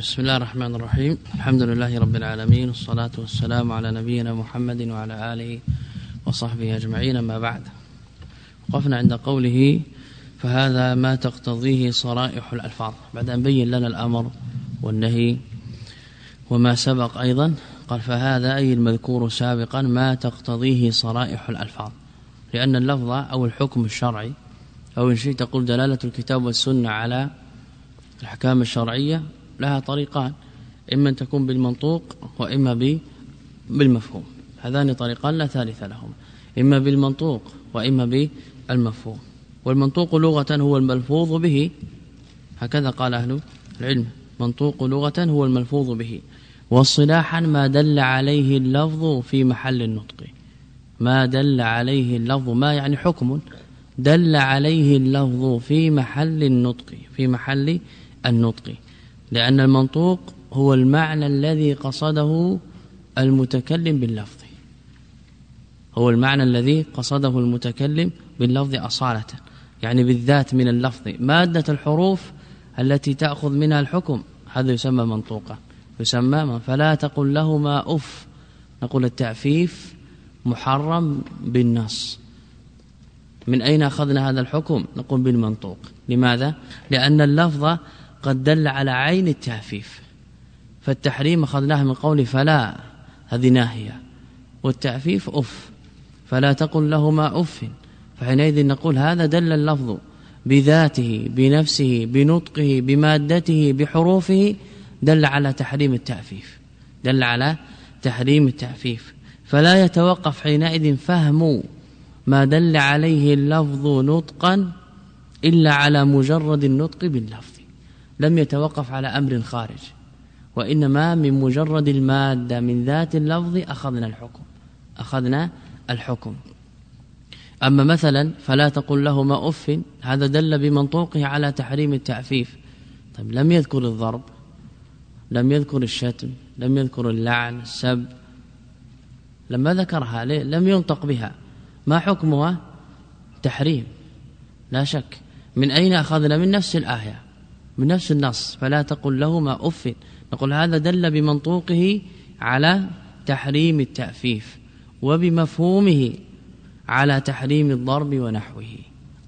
بسم الله الرحمن الرحيم. الحمد لله رب العالمين والصلاة والسلام على نبينا محمد وعلى آله وصحبه أجمعين ما بعد. وقفنا عند قوله فهذا ما تقتضيه صرائح الألفاظ بعد أن بين لنا الأمر والنهي وما سبق أيضا قال فهذا أي المذكور سابقا ما تقتضيه صرائح الألفاظ لأن اللفظ أو الحكم الشرعي أو إن شئت تقول دلالة الكتاب والسنة على الأحكام الشرعية لها طريقان إما أن تكون بالمنطوق وإما بالمفهوم. هذان طريقان لا ثالث لهما إما بالمنطوق وإما بالمفهوم. والمنطوق لغة هو الملفوظ به. هكذا قال أهل العلم منطوق لغة هو الملفوظ به. والصلاحا ما دل عليه اللفظ في محل النطق. ما دل عليه اللفظ ما يعني حكم؟ دل عليه اللفظ في محل النطق في محل النطق. لأن المنطوق هو المعنى الذي قصده المتكلم باللفظ. هو المعنى الذي قصده المتكلم باللفظ أصالة يعني بالذات من اللفظ. مادة الحروف التي تأخذ منها الحكم هذا يسمى منطوقا يسمى فلا تقل له ما أف. نقول التعفيف محرم بالنص. من أين أخذنا هذا الحكم؟ نقول بالمنطوق. لماذا؟ لأن اللفظ قد دل على عين التعفيف فالتحريم أخذناه من قول فلا هذه ناهية والتعفيف أف فلا تقل لهما أف فحينئذ نقول هذا دل اللفظ بذاته بنفسه بنطقه بمادته بحروفه دل على تحريم التعفيف دل على تحريم التعفيف فلا يتوقف حينئذ فهم ما دل عليه اللفظ نطقا إلا على مجرد النطق باللفظ. لم يتوقف على أمر خارج وإنما من مجرد المادة من ذات اللفظ أخذنا الحكم أخذنا الحكم. أما مثلا فلا تقل لهما أف هذا دل بمنطوقه على تحريم التعفيف. طيب لم يذكر الضرب لم يذكر الشتم لم يذكر اللعن السب. لما ذكرها لم ينطق بها. ما حكمها؟ تحريم لا شك. من أين أخذنا؟ من نفس الآية. من نفس النص فلا تقل لهما أف. نقول هذا دل بمنطوقه على تحريم التأفيف وبمفهومه على تحريم الضرب ونحوه.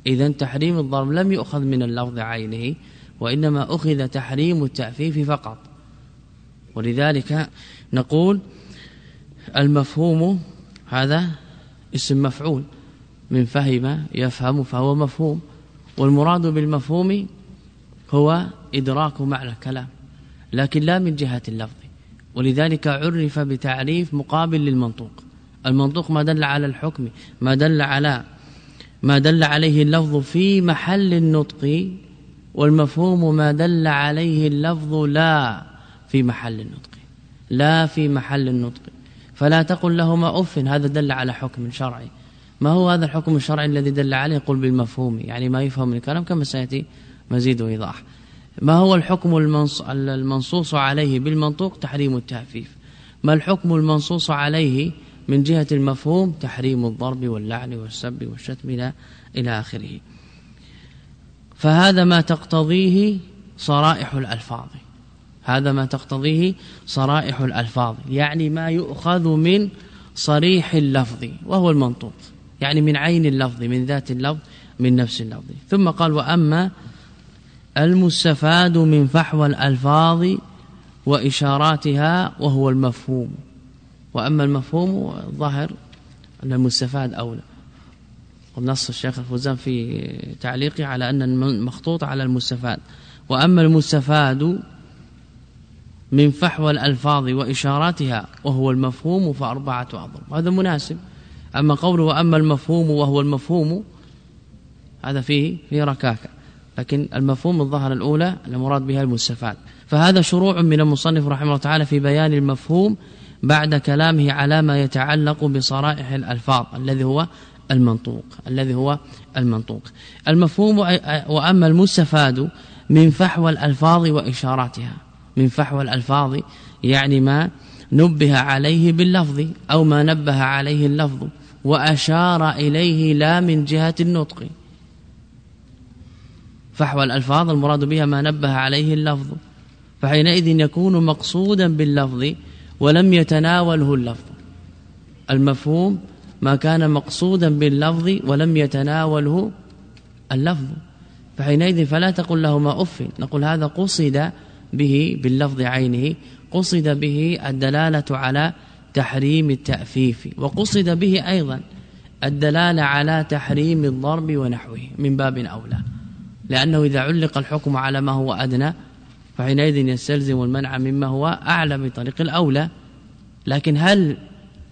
اذا تحريم الضرب لم يؤخذ من اللفظ عينه وإنما أخذ تحريم التأفيف فقط. ولذلك نقول المفهوم هذا اسم مفعول من فهم يفهم فهو مفهوم. والمراد بالمفهوم هو إدراك معنى الكلام لكن لا من جهة اللفظ. ولذلك عرف بتعريف مقابل للمنطوق. المنطوق ما دل على الحكم ما دل على ما دل عليه اللفظ في محل النطق والمفهوم ما دل عليه اللفظ لا في محل النطق لا في محل النطق. فلا تقل لهما أف هذا دل على حكم شرعي. ما هو هذا الحكم الشرعي الذي دل عليه؟ يقول بالمفهوم يعني ما يفهم من الكلام كما سيأتي. مزيد وإيضاح. ما هو الحكم المنصوص عليه بالمنطوق؟ تحريم التعفيف. ما الحكم المنصوص عليه من جهة المفهوم؟ تحريم الضرب واللعن والسب والشتم إلى إلى آخره. فهذا ما تقتضيه صرائح الألفاظ. هذا ما تقتضيه صرائح الألفاظ. يعني ما يؤخذ من صريح اللفظ وهو المنطوق. يعني من عين اللفظ من ذات اللفظ من نفس اللفظ. ظ قال وأما المستفاد من فحوى الألفاظ وإشاراتها وهو المفهوم. وأما المفهوم الظاهر أن المستفاد أولى. ونص الشيخ الفوزان في تعليقه على أن المخطوط على المستفاد. وأما المستفاد من فحوى الألفاظ وإشاراتها وهو المفهوم فأربعة أعظم هذا مناسب. أما قوله وأما المفهوم وهو المفهوم هذا فيه فيه ركاكة. لكن المفهوم الظاهر الأولى المراد بها المستفاد فهذا شروع من المصنف رحمه الله تعالى في بيان المفهوم بعد كلامه على ما يتعلق بصرائح الألفاظ الذي هو المنطوق الذي هو المنطوق. المفهوم وأما المستفاد من فحوى الألفاظ وإشاراتها. من فحوى الألفاظ يعني ما نبه عليه باللفظ أو ما نبه عليه اللفظ وأشار إليه لا من جهة النطق. فحوى الألفاظ المراد بها ما نبه عليه اللفظ فحينئذ يكون مقصودا باللفظ ولم يتناوله اللفظ. المفهوم ما كان مقصودا باللفظ ولم يتناوله اللفظ. فحينئذ فلا تقل له ما أف نقول هذا قصد به باللفظ عينه قصد به الدلالة على تحريم التأفيف وقصد به أيضا الدلالة على تحريم الضرب ونحوه من باب أولى. لأنه إذا علق الحكم على ما هو أدنى فحينئذ يستلزم المنع مما هو أعلى بطريق الأولى. لكن هل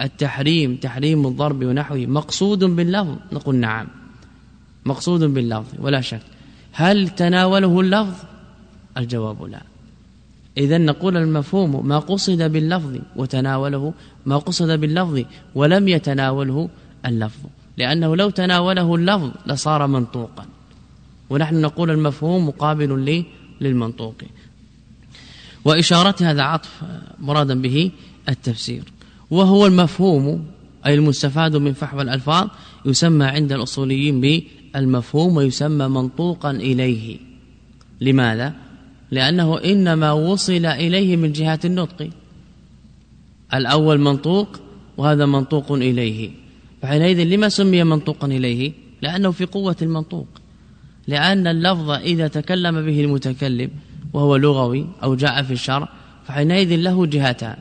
التحريم تحريم الضرب ونحوه مقصود باللفظ؟ نقول نعم. مقصود باللفظ ولا شك. هل تناوله اللفظ؟ الجواب لا. اذا نقول المفهوم ما قصد باللفظ وتناوله ما قصد باللفظ ولم يتناوله اللفظ. لأنه لو تناوله اللفظ لصار منطوقا. ونحن نقول المفهوم مقابل للمنطوق. وإشارة هذا عطف مرادا به التفسير. وهو المفهوم أي المستفاد من فحوى الألفاظ يسمى عند الأصوليين بالمفهوم ويسمى منطوقا إليه. لماذا؟ لأنه إنما وصل إليه من جهة النطق. الأول منطوق وهذا منطوق إليه. فحينئذ لما سمي منطوقا إليه؟ لأنه في قوة المنطوق. لأن اللفظ إذا تكلم به المتكلم وهو لغوي أو جاء في الشرع فحينئذ له جهتان.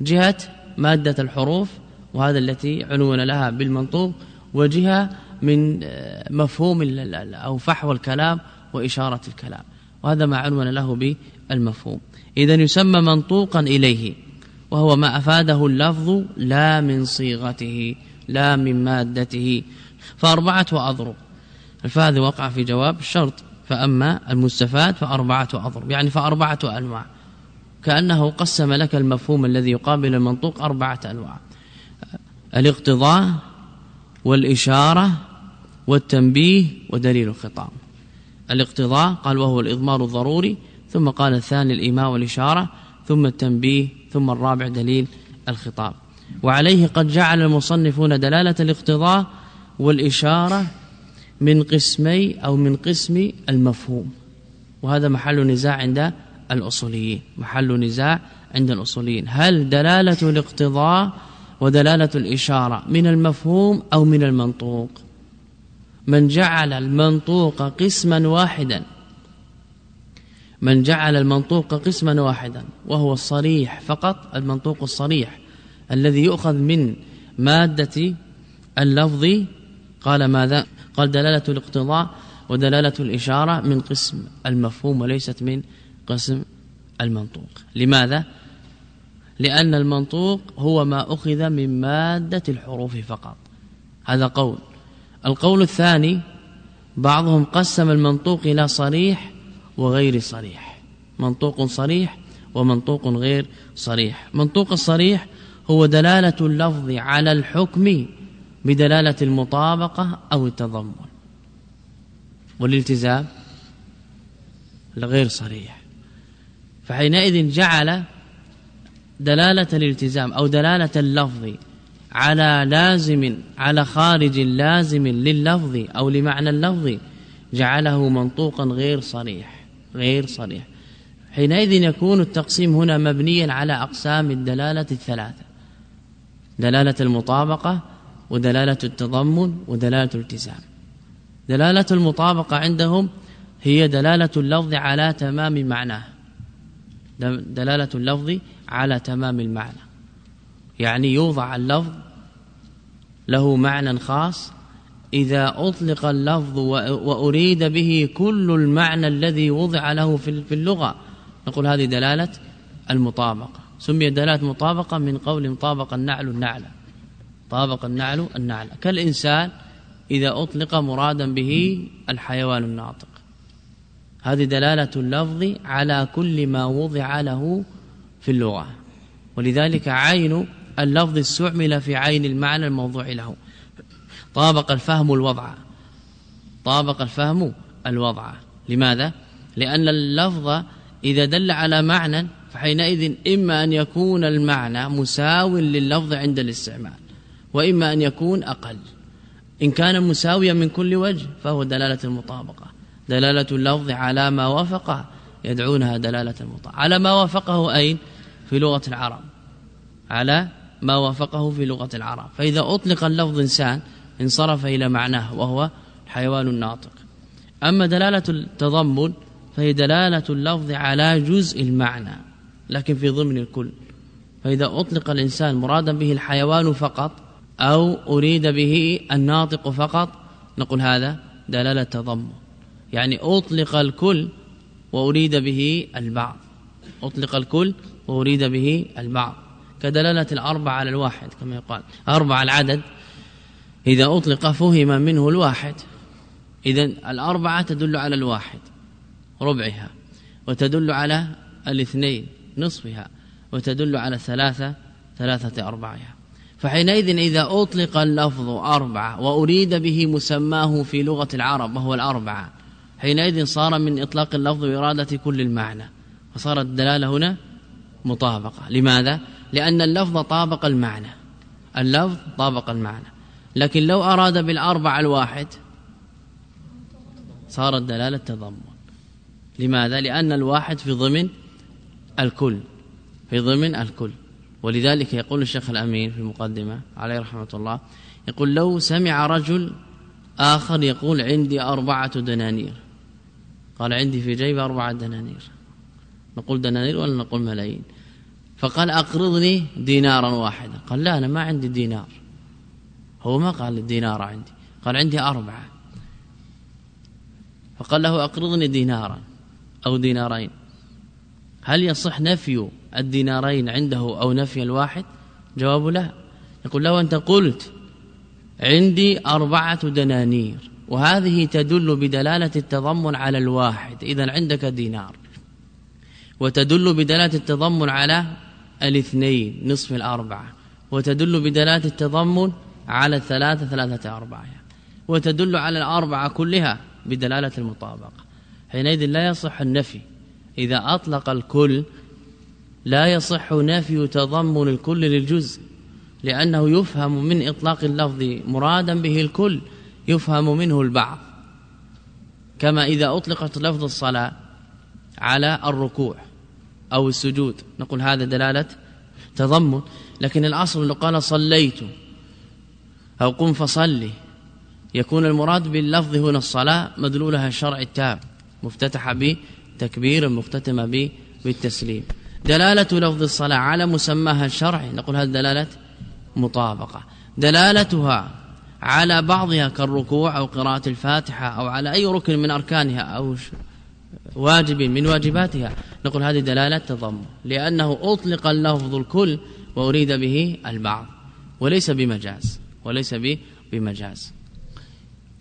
جهة مادة الحروف وهذا التي عنون لها بالمنطوق وجهة من مفهوم أو فحوى الكلام وإشارة الكلام وهذا ما عنون له بالمفهوم. إذا يسمى منطوقا إليه وهو ما أفاده اللفظ لا من صيغته لا من مادته. فأربعة أضرب الفاذ وقع في جواب الشرط. فأما المستفاد فأربعة أضرب. يعني فأربعة أنواع. كأنه قسم لك المفهوم الذي يقابل المنطوق أربعة أنواع. الاقتضاء والإشارة والتنبيه ودليل الخطاب. الاقتضاء قال وهو الإضمار الضروري ثم قال الثاني الإيماء والإشارة ثم التنبيه ثم الرابع دليل الخطاب. وعليه قد جعل المصنفون دلالة الاقتضاء والإشارة من قسمي أو من قسم المفهوم. وهذا محل نزاع عند الأصوليين. محل نزاع عند الأصوليين. هل دلالة الاقتضاء ودلالة الإشارة من المفهوم أو من المنطوق؟ من جعل المنطوق قسما واحدا. من جعل المنطوق قسما واحدا وهو الصريح فقط المنطوق الصريح الذي يؤخذ من مادة اللفظ. قال ماذا؟ قال دلالة الاقتضاء ودلالة الإشارة من قسم المفهوم وليست من قسم المنطوق. لماذا؟ لأن المنطوق هو ما أخذ من مادة الحروف فقط. هذا قول. القول الثاني بعضهم قسم المنطوق إلى صريح وغير صريح. منطوق صريح ومنطوق غير صريح. منطوق الصريح هو دلالة اللفظ على الحكم بدلالة المطابقة أو التضمن. والالتزام الغير صريح. فحينئذ جعل دلالة الالتزام أو دلالة اللفظ على لازم على خارج لازم لللفظ أو لمعنى اللفظ جعله منطوقا غير صريح غير صريح. حينئذ يكون التقسيم هنا مبنيا على أقسام الدلالة الثلاثة. دلالة المطابقة ودلالة التضمن ودلالة الالتزام. دلالة المطابقة عندهم هي دلالة اللفظ على تمام معناه. دلالة اللفظ على تمام المعنى. يعني يوضع اللفظ له معنى خاص. إذا أطلق اللفظ وأريد به كل المعنى الذي وضع له في اللغة نقول هذه دلالة المطابقة. سمي دلالة مطابقة من قول مطابق النعل النعل طابق النعل النعل. كالإنسان إذا أطلق مرادا به الحيوان الناطق. هذه دلالة اللفظ على كل ما وضع له في اللغة. ولذلك عين اللفظ استعمل في عين المعنى الموضوع له. طابق الفهم الوضع. طابق الفهم الوضع. لماذا؟ لأن اللفظ إذا دل على معنى فحينئذ إما أن يكون المعنى مساو لللفظ عند الاستعمال. وإما أن يكون أقل. إن كان مساويا من كل وجه فهو دلالة المطابقة دلالة اللفظ على ما وافق يدعونها دلالة المطابقة على ما وافقه أين؟ في لغة العرب. على ما وافقه في لغة العرب. فإذا أطلق اللفظ إنسان انصرف إلى معناه وهو الحيوان الناطق. أما دلالة التضمن فهي دلالة اللفظ على جزء المعنى لكن في ضمن الكل. فإذا أطلق الإنسان مرادا به الحيوان فقط أو أريد به الناطق فقط؟ نقول هذا دلالة تضمن. يعني أطلق الكل وأريد به البعض. أطلق الكل وأريد به البعض. كدلالة الأربع على الواحد كما يقال. أربع العدد. إذا أطلق فهم منه الواحد. إذا الأربعة تدل على الواحد ربعها. وتدل على الاثنين نصفها. وتدل على الثلاثة ثلاثة أربعها. فحينئذ إذا أطلق اللفظ أربعة وأريد به مسماه في لغة العرب وهو الأربعة حينئذ صار من إطلاق اللفظ وإرادة كل المعنى فصارت الدلالة هنا مطابقة لماذا؟ لأن اللفظ طابق المعنى اللفظ طابق المعنى لكن لو أراد بالأربع الواحد صارت دلالة تضمن لماذا؟ لأن الواحد في ضمن الكل في ضمن الكل ولذلك يقول الشيخ الأمين في المقدمة عليه رحمة الله يقول لو سمع رجل آخر يقول عندي أربعة دنانير. قال عندي في جيبي أربعة دنانير. نقول دنانير ولا نقول ملايين؟ فقال أقرضني دينارا واحدا. قال لا أنا ما عندي دينار. هو ما قال الدينار عندي. قال عندي أربعة. فقال له أقرضني دينارا أو دينارين. هل يصح نفي الدينارين عنده أو نفي الواحد؟ جواب لا. يقول له أنت قلت عندي أربعة دنانير وهذه تدل بدلالة التضمن على الواحد إذا عندك دينار. وتدل بدلالة التضمن على الاثنين نصف الأربعة. وتدل بدلالة التضمن على الثلاثة ثلاثة أربعة. وتدل على الأربعة كلها بدلالة المطابقة. حينئذ لا يصح النفي. إذا أطلق الكل لا يصح نفي تضمن الكل للجزء لأنه يفهم من إطلاق اللفظ مرادا به الكل يفهم منه البعض. كما إذا أطلقت لفظ الصلاة على الركوع أو السجود نقول هذا دلالة تضمن. لكن الأصل لو قال صليت أو قم فصلي يكون المراد باللفظ هنا الصلاة مدلولها الشرع التام مفتتحة بتكبير مختتمة بالتسليم. دلالة لفظ الصلاة على مسماها الشرعي نقول هذه دلالة مطابقة. دلالتها على بعضها كالركوع أو قراءة الفاتحة أو على أي ركن من أركانها أو واجب من واجباتها. نقول هذه دلالة تضم لأنه أطلق اللفظ الكل وأريد به البعض وليس بمجاز وليس بمجاز.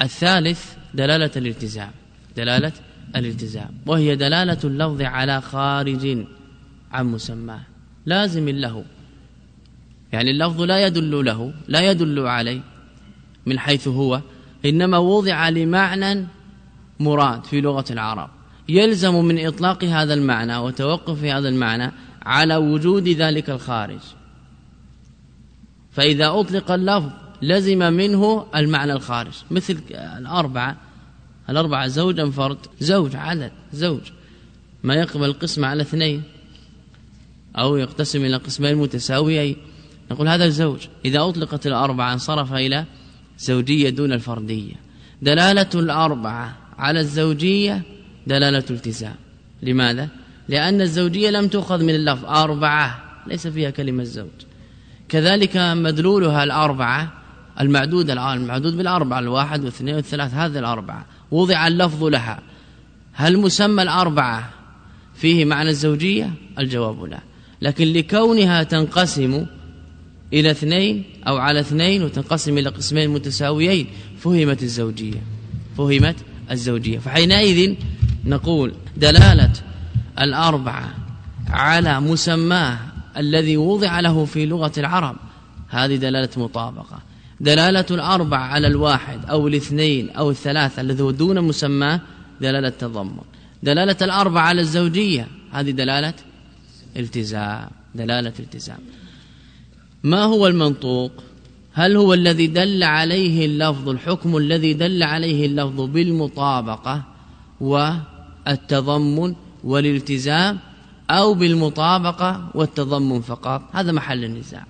الثالث دلالة الالتزام دلالة الالتزام وهي دلالة اللفظ على خارج. عن مسماه. لازم له. يعني اللفظ لا يدل له لا يدل عليه من حيث هو. إنما وضع لمعنى مراد في لغة العرب. يلزم من إطلاق هذا المعنى وتوقف هذا المعنى على وجود ذلك الخارج. فإذا أطلق اللفظ لزم منه المعنى الخارج. مثل الأربعة. الأربعة زوجا فرد زوج عدد زوج. ما يقبل القسم على اثنين. أو يقتسم إلى قسمين متساويين نقول هذا الزوج إذا أطلقت الأربعة انصرف إلى زوجية دون الفردية دلالة الأربعة على الزوجية دلالة التزام. لماذا؟ لأن الزوجية لم تؤخذ من اللفظ أربعة ليس فيها كلمة زوج. كذلك مدلولها الأربعة المعدود الآن المعدود بالأربعة الواحد واثنين والثلاث هذه الأربعة. وضع اللفظ لها. هل مسمى الأربعة فيه معنى الزوجية؟ الجواب لا. لكن لكونها تنقسم إلى اثنين أو على اثنين وتنقسم إلى قسمين متساويين فهمت الزوجية فهمت الزوجية. فحينئذ نقول دلالة الأربعة على مسماه الذي وضع له في لغة العرب هذه دلالة مطابقة. دلالة الأربع على الواحد أو الاثنين أو الثلاثة الذي هو دون مسماه دلالة تضمن. دلالة الأربع على الزوجية هذه دلالة التزام دلالة التزام ما هو المنطوق؟ هل هو الذي دل عليه اللفظ الحكم الذي دل عليه اللفظ بالمطابقة والتضمن والالتزام أو بالمطابقة والتضمن فقط؟ هذا محل النزاع.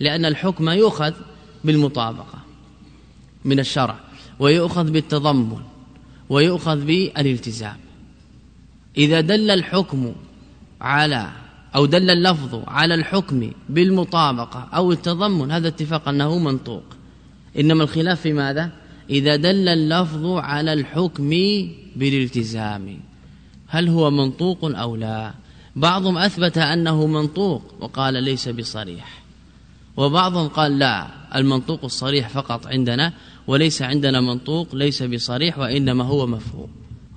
لأن الحكم يؤخذ بالمطابقة من الشرع ويؤخذ بالتضمن ويؤخذ بالالتزام. إذا دل الحكم على أو دل اللفظ على الحكم بالمطابقة أو التضمن هذا اتفاق أنه منطوق. إنما الخلاف في ماذا؟ إذا دل اللفظ على الحكم بالالتزام. هل هو منطوق أو لا؟ بعضهم أثبت أنه منطوق وقال ليس بصريح. وبعضهم قال لا المنطوق الصريح فقط عندنا وليس عندنا منطوق ليس بصريح وإنما هو مفهوم.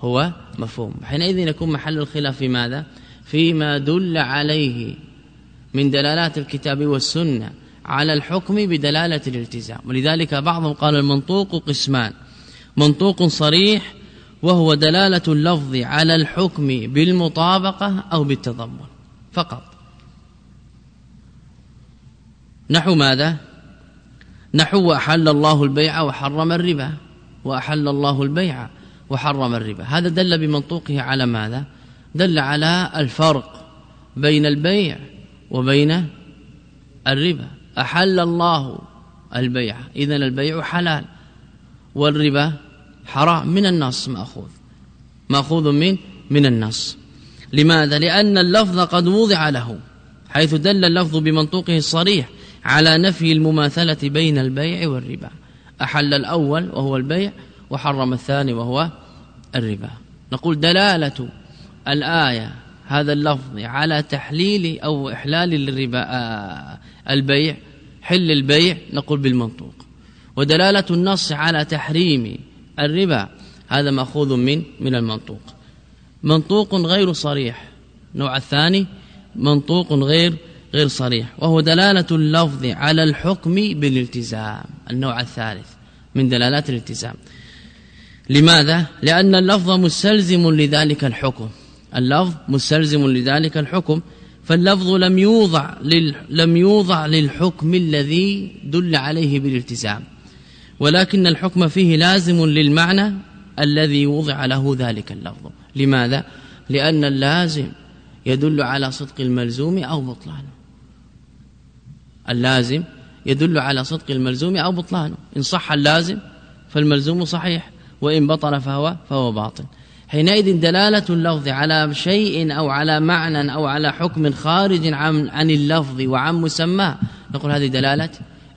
هو مفهوم. حينئذ يكون محل الخلاف في ماذا؟ فيما دل عليه من دلالات الكتاب والسنة على الحكم بدلالة الالتزام. ولذلك بعضهم قال المنطوق قسمان. منطوق صريح وهو دلالة اللفظ على الحكم بالمطابقة أو بالتضمن. فقط. نحو ماذا؟ نحو أحل الله البيع وحرم الربا. وأحل الله البيع وحرم الربا. هذا دل بمنطوقه على ماذا؟ دل على الفرق بين البيع وبين الربا. أحل الله البيع. إذن البيع حلال والربا حرام. من النص مأخوذ. مأخوذ من من النص. لماذا؟ لأن اللفظ قد وضع له حيث دل اللفظ بمنطوقه الصريح على نفي المماثلة بين البيع والربا. أحل الأول وهو البيع وحرم الثاني وهو الربا. نقول دلالة الآية هذا اللفظ على تحليل أو إحلال الربا آه، البيع حل البيع نقول بالمنطوق. ودلالة النص على تحريم الربا هذا مأخوذ من من المنطوق. منطوق غير صريح. النوع الثاني منطوق غير غير صريح. وهو دلالة اللفظ على الحكم بالالتزام النوع الثالث من دلالات الالتزام. لماذا؟ لأن اللفظ مستلزم لذلك الحكم. اللفظ مستلزم لذلك الحكم. فاللفظ لم يوضع لل لم يوضع للحكم الذي دل عليه بالالتزام. ولكن الحكم فيه لازم للمعنى الذي وضع له ذلك اللفظ. لماذا؟ لأن اللازم يدل على صدق الملزوم أو بطلانه. اللازم يدل على صدق الملزوم أو بطلانه. إن صح اللازم فالملزوم صحيح وإن بطل فهو فهو باطل. حينئذ دلالة اللفظ على شيء أو على معنى أو على حكم خارج عن عن اللفظ وعن مسماه نقول هذه دلالة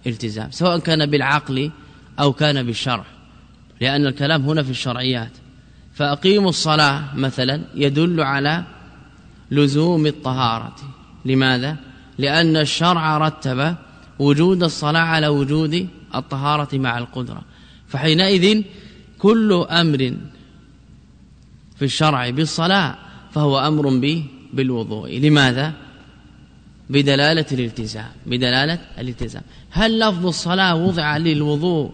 التزام سواء كان بالعقل أو كان بالشرع لأن الكلام هنا في الشرعيات. فأقيموا الصلاة مثلا يدل على لزوم الطهارة. لماذا؟ لأن الشرع رتب وجود الصلاة على وجود الطهارة مع القدرة. فحينئذ كل أمر في الشرع بالصلاة فهو أمر به بالوضوء. لماذا؟ بدلالة الالتزام بدلالة الالتزام. هل لفظ الصلاة وضع للوضوء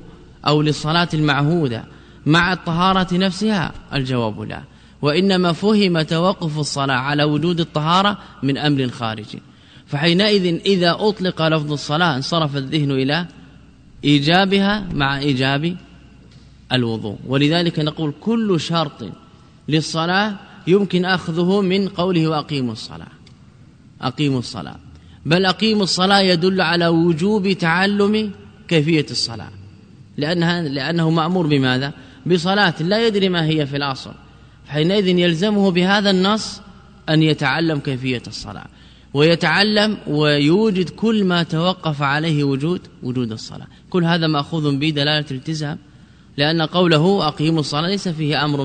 أو للصلاة المعهودة مع الطهارة نفسها؟ الجواب لا. وإنما فهم توقف الصلاة على وجود الطهارة من أمر خارجي فحينئذ إذا أطلق لفظ الصلاة انصرف الذهن إلى إيجابها مع إيجاب الوضوء. ولذلك نقول كل شرط للصلاة يمكن أخذه من قوله وأقيموا الصلاة. أقيموا الصلاة. بل أقيموا الصلاة يدل على وجوب تعلم كيفية الصلاة. لأنها لأنه مأمور بماذا؟ بصلاة. لا يدري ما هي في الأصل حينئذ يلزمه بهذا النص أن يتعلم كيفية الصلاة. ويتعلم ويوجد كل ما توقف عليه وجود وجود الصلاة. كل هذا مأخوذ بدلالة الالتزام. لأن قوله أقيموا الصلاة ليس فيه أمر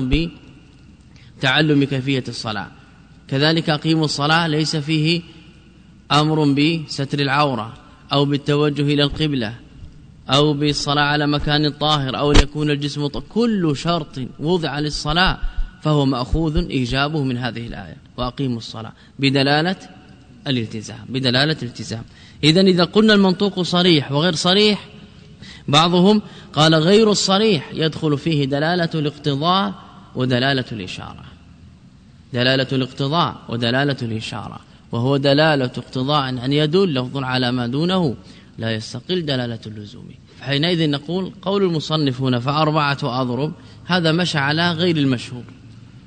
بتعلم كيفية الصلاة. كذلك أقيموا الصلاة ليس فيه أمر بستر العورة أو بالتوجه إلى القبلة أو بالصلاة على مكان طاهر أو يكون الجسم طاهر كل شرط وضع للصلاة فهو مأخوذ إيجابه من هذه الآية. وأقيموا الصلاة بدلالة الالتزام بدلالة الالتزام. إذا إذا قلنا المنطوق صريح وغير صريح بعضهم قال غير الصريح يدخل فيه دلالة الاقتضاء ودلالة الإشارة. دلالة الاقتضاء ودلالة الإشارة. وهو دلالة اقتضاء أن يدل لفظ على ما دونه لا يستقل دلالة اللزوم. حينئذ نقول قول المصنف هنا فأربعة أضرب هذا مشى على غير المشهور.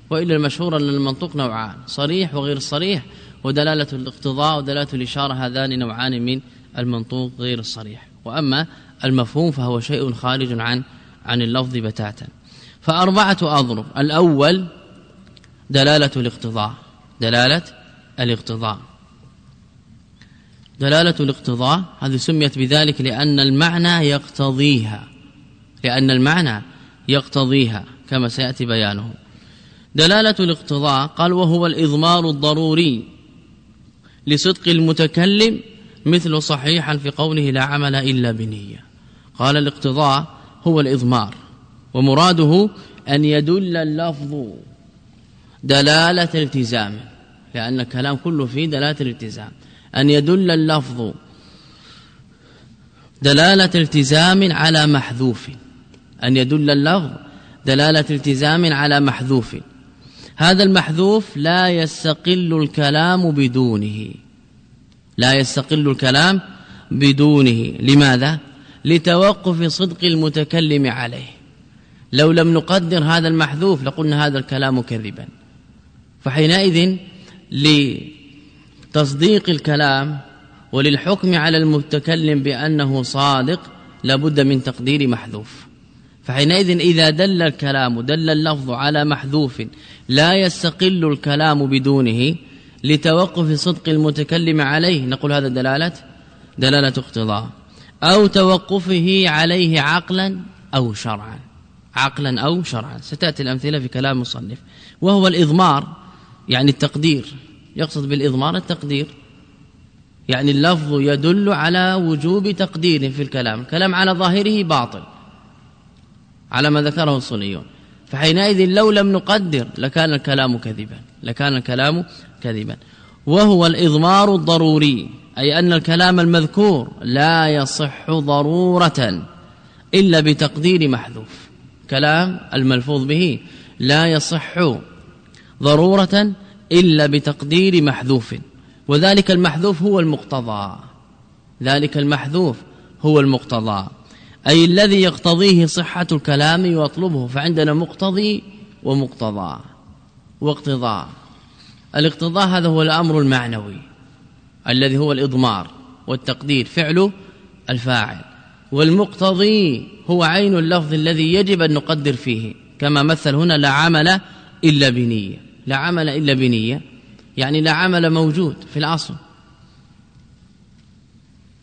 وإلا المشهور أن المنطوق نوعان صريح وغير صريح ودلالة الاقتضاء ودلالة الإشارة هذان نوعان من المنطوق غير الصريح وأما المفهوم فهو شيء خارج عن عن اللفظ بتاتا. فأربعة أضرب الأول دلالة الاقتضاء. دلالة الاقتضاء. دلالة الاقتضاء هذه سميت بذلك لأن المعنى يقتضيها. لأن المعنى يقتضيها كما سيأتي بيانه. دلالة الاقتضاء قال وهو الإضمار الضروري لصدق المتكلم مثل صحيحا في قوله لا عمل إلا بنية. قال الاقتضاء هو الإضمار. ومراده أن يدل اللفظ دلالة التزام لأن الكلام كله فيه دلالة الالتزام. أن يدل اللفظ دلالة التزام على محذوف. أن يدل اللفظ دلالة التزام على محذوف. هذا المحذوف لا يستقل الكلام بدونه. لا يستقل الكلام بدونه. لماذا؟ لتوقف صدق المتكلم عليه. لو لم نقدر هذا المحذوف لقلنا هذا الكلام كذبا. فحينئذ لتصديق الكلام وللحكم على المتكلم بأنه صادق لابد من تقدير محذوف. فحينئذ إذا دل الكلام دل اللفظ على محذوف لا يستقل الكلام بدونه لتوقف صدق المتكلم عليه نقول هذا دلالة؟ دلالة اقتضاء. أو توقفه عليه عقلا أو شرعا. عقلا أو شرعا. ستأتي الأمثلة في كلام مصنف. وهو الإضمار يعني التقدير. يقصد بالإضمار التقدير. يعني اللفظ يدل على وجوب تقدير في الكلام. الكلام على ظاهره باطل. على ما ذكره الصنيون. فحينئذ لو لم نقدر لكان الكلام كذبا. لكان الكلام كذبا. وهو الإضمار الضروري أي أن الكلام المذكور لا يصح ضرورة إلا بتقدير محذوف. كلام الملفوظ به لا يصح ضرورة إلا بتقدير محذوف وذلك المحذوف هو المقتضى ذلك المحذوف هو المقتضى أي الذي يقتضيه صحة الكلام ويطلبه فعندنا مقتضي ومقتضى واقتضاء. الاقتضاء هذا هو الأمر المعنوي الذي هو الإضمار والتقدير فعل الفاعل. والمقتضي هو عين اللفظ الذي يجب أن نقدر فيه. كما مثل هنا لا عمل إلا بنية. لا عمل إلا بنية. يعني لا عمل موجود في الأصل.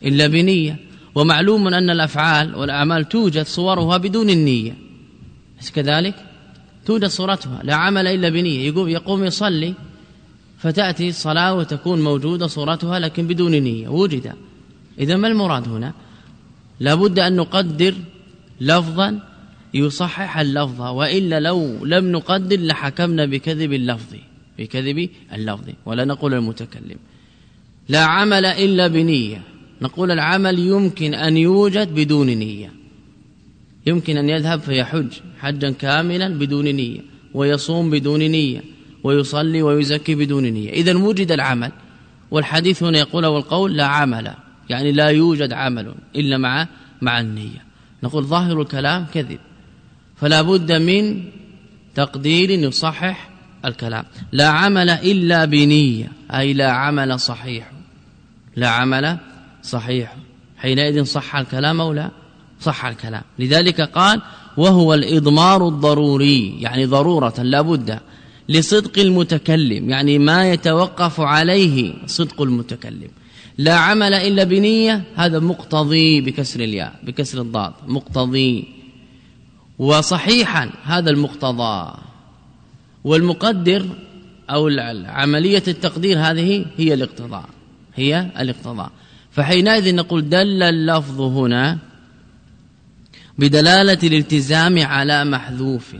إلا بنية. ومعلوم أن الأفعال والأعمال توجد صورها بدون النية. كذلك؟ توجد صورتها. لا عمل إلا بنية. يقوم, يقوم يصلي فتأتي الصلاة وتكون موجودة صورتها لكن بدون نية. وجد. إذا ما المراد هنا؟ لابد أن نقدر لفظا يصحح اللفظ وإلا لو لم نقدر لحكمنا بكذب اللفظ بكذب اللفظ ولا نقول المتكلم. لا عمل إلا بنية. نقول العمل يمكن أن يوجد بدون نية. يمكن أن يذهب فيحج حجا كاملا بدون نية ويصوم بدون نية ويصلي ويزكي بدون نية. إذا وجد العمل والحديث هنا يقول والقول لا عمل. يعني لا يوجد عمل إلا مع مع النية. نقول ظاهر الكلام كذب. فلا بد من تقدير يصحح الكلام. لا عمل إلا بنية أي لا عمل صحيح. لا عمل صحيح. حينئذ صح الكلام أو لا؟ صح الكلام. لذلك قال وهو الإضمار الضروري يعني ضرورة لا بد لصدق المتكلم. يعني ما يتوقف عليه صدق المتكلم. لا عمل إلا بنية هذا مقتضي بكسر الياء بكسر الضاد مقتضي. وصحيحا هذا المقتضى. والمقدر أو عملية التقدير هذه هي الاقتضاء هي الاقتضاء. فحينئذ نقول دل اللفظ هنا بدلالة الالتزام على محذوف.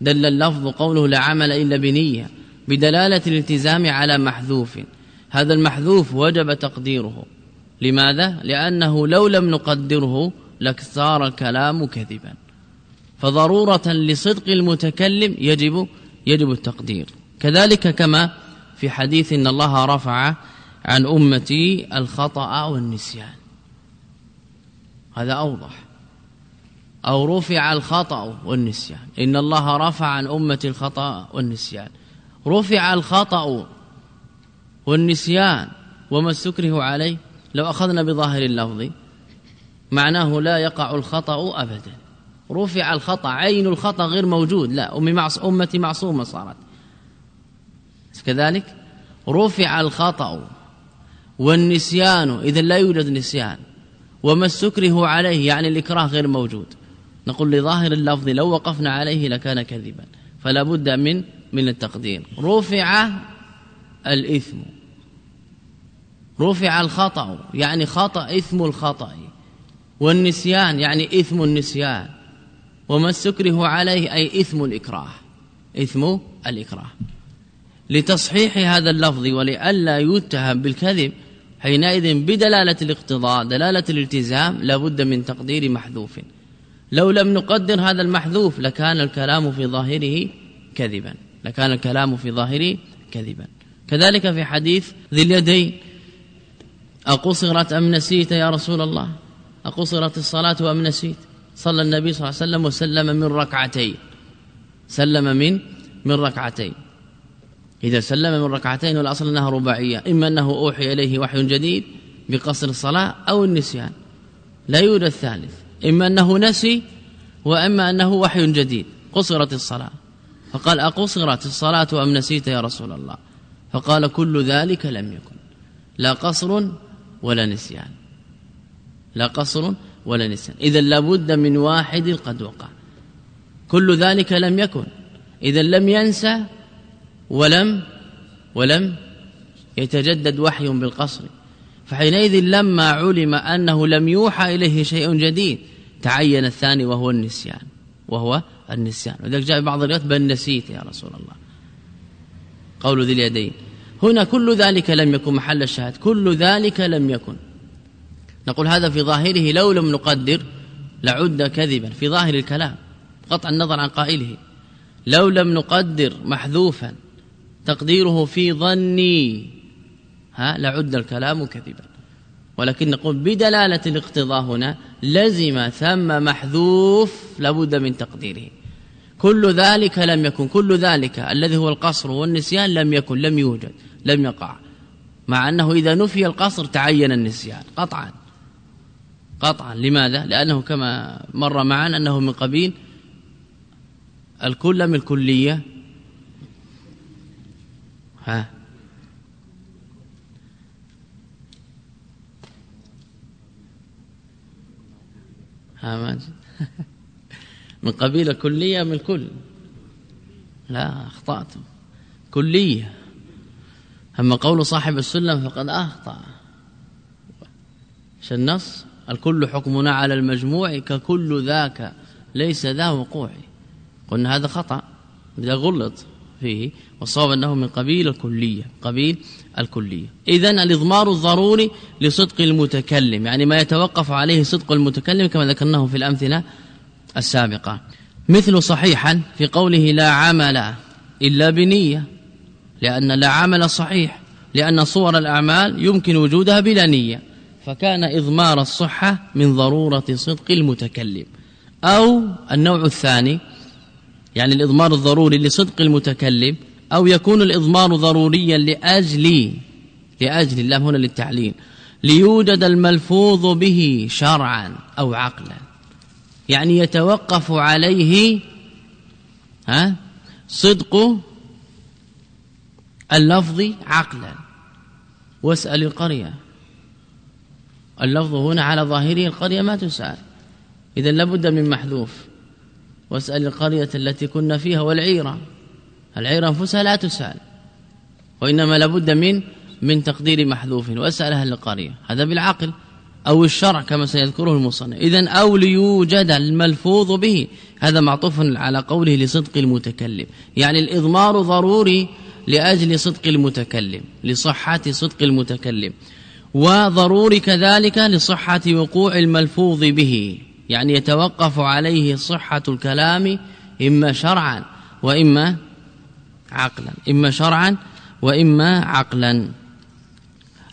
دل اللفظ قوله لا عمل إلا بنية بدلالة الالتزام على محذوف. هذا المحذوف وجب تقديره. لماذا؟ لأنه لو لم نقدره لكثار الكلام كذبا. فضرورة لصدق المتكلم يجب يجب التقدير. كذلك كما في حديث إن الله رفع عن أمتي الخطأ والنسيان. هذا أوضح. أو رفع الخطأ والنسيان. إن الله رفع عن أمة الخطأ والنسيان. رفع الخطأ والنسيان وما استكره عليه. لو أخذنا بظاهر اللفظ معناه لا يقع الخطأ أبدا. رفع الخطأ عين الخطأ غير موجود. لا أمي معص أمتي معصومة صارت. كذلك؟ رفع الخطأ والنسيان إذا لا يوجد نسيان. وما استكره عليه يعني الإكراه غير موجود. نقول لظاهر اللفظ لو وقفنا عليه لكان كذبا. فلا بد من من التقدير. رفع الإثم. رفع الخطأ يعني خطأ إثم الخطأ والنسيان يعني إثم النسيان وما استكره عليه أي إثم الإكراه إثم الإكراه. لتصحيح هذا اللفظ ولئلا يتهم بالكذب حينئذ بدلالة الاقتضاء دلالة الالتزام لابد من تقدير محذوف. لو لم نقدر هذا المحذوف لكان الكلام في ظاهره كذبا لكان الكلام في ظاهره كذبا. كذلك في حديث ذي اليدين أقصرت أم نسيت يا رسول الله؟ أقصرت الصلاة أم نسيت؟ صلى النبي صلى الله عليه وسلم وسلم من ركعتين. سلم من من ركعتين. إذا سلم من ركعتين والأصل أنها رباعية إما أنه أوحي إليه وحي جديد بقصر الصلاة أو النسيان. لا يوجد ثالث إما أنه نسي وإما أنه وحي جديد. قصرت الصلاة. فقال أقصرت الصلاة أم نسيت يا رسول الله؟ فقال كل ذلك لم يكن. لا قصر ولا نسيان. لا قصر ولا نسيان. إذا لابد من واحد قد وقع. كل ذلك لم يكن. إذا لم ينسى ولم ولم يتجدد وحي بالقصر. فحينئذ لما علم أنه لم يوحى إليه شيء جديد تعين الثاني وهو النسيان. وهو النسيان. وذلك جاء بعض الروايات بل نسيت يا رسول الله. قول ذي اليدين. هنا كل ذلك لم يكن محل الشهاد كل ذلك لم يكن. نقول هذا في ظاهره لو لم نقدر لعد كذبا. في ظاهر الكلام قطع النظر عن قائله. لو لم نقدر محذوفا تقديره في ظني ها لعد الكلام كذبا. ولكن نقول بدلالة الاقتضاء هنا لزم ثم محذوف لابد من تقديره. كل ذلك لم يكن كل ذلك الذي هو القصر والنسيان لم يكن لم يوجد لم يقع. مع أنه إذا نفي القصر تعين النسيان قطعا. قطعا. لماذا؟ لأنه كما مر معنا أنه من قبيل الكل من الكلية. ها؟ ها ماجد من قبيل الكلية من الكل. لا أخطأتم. كلية. أما قول صاحب السلم فقد أخطأ. النص الكل حكمنا على المجموع ككل ذاك ليس ذا وقوع. قلنا هذا خطأ. إذا غلط فيه والصواب أنه من قبيل الكلية قبيل الكلية. إذا الإضمار الضروري لصدق المتكلم. يعني ما يتوقف عليه صدق المتكلم كما ذكرناه في الأمثلة السابقة. مثل صحيحا في قوله لا عمل إلا بنية لأن لا عمل صحيح لأن صور الأعمال يمكن وجودها بلا نية. فكان إضمار الصحة من ضرورة صدق المتكلم. أو النوع الثاني يعني الإضمار الضروري لصدق المتكلم أو يكون الإضمار ضروريا لأجل لأجل الله هنا للتعليل ليوجد الملفوظ به شرعا أو عقلا. يعني يتوقف عليه ها صدق اللفظ عقلا. واسأل القرية. اللفظ هنا على ظاهره القرية ما تسأل. إذا لابد من محذوف. واسأل القرية التي كنا فيها والعيرة. العيرة أنفسها لا تسأل. وإنما لابد من من تقدير محذوف. واسأل أهل القرية. هذا بالعقل. أو الشرع كما سيذكره المصنف. إذا أو ليوجد الملفوظ به. هذا معطوف على قوله لصدق المتكلم. يعني الإضمار ضروري لأجل صدق المتكلم لصحة صدق المتكلم. وضروري كذلك لصحة وقوع الملفوظ به. يعني يتوقف عليه صحة الكلام إما شرعا وإما عقلا. إما شرعا وإما عقلا.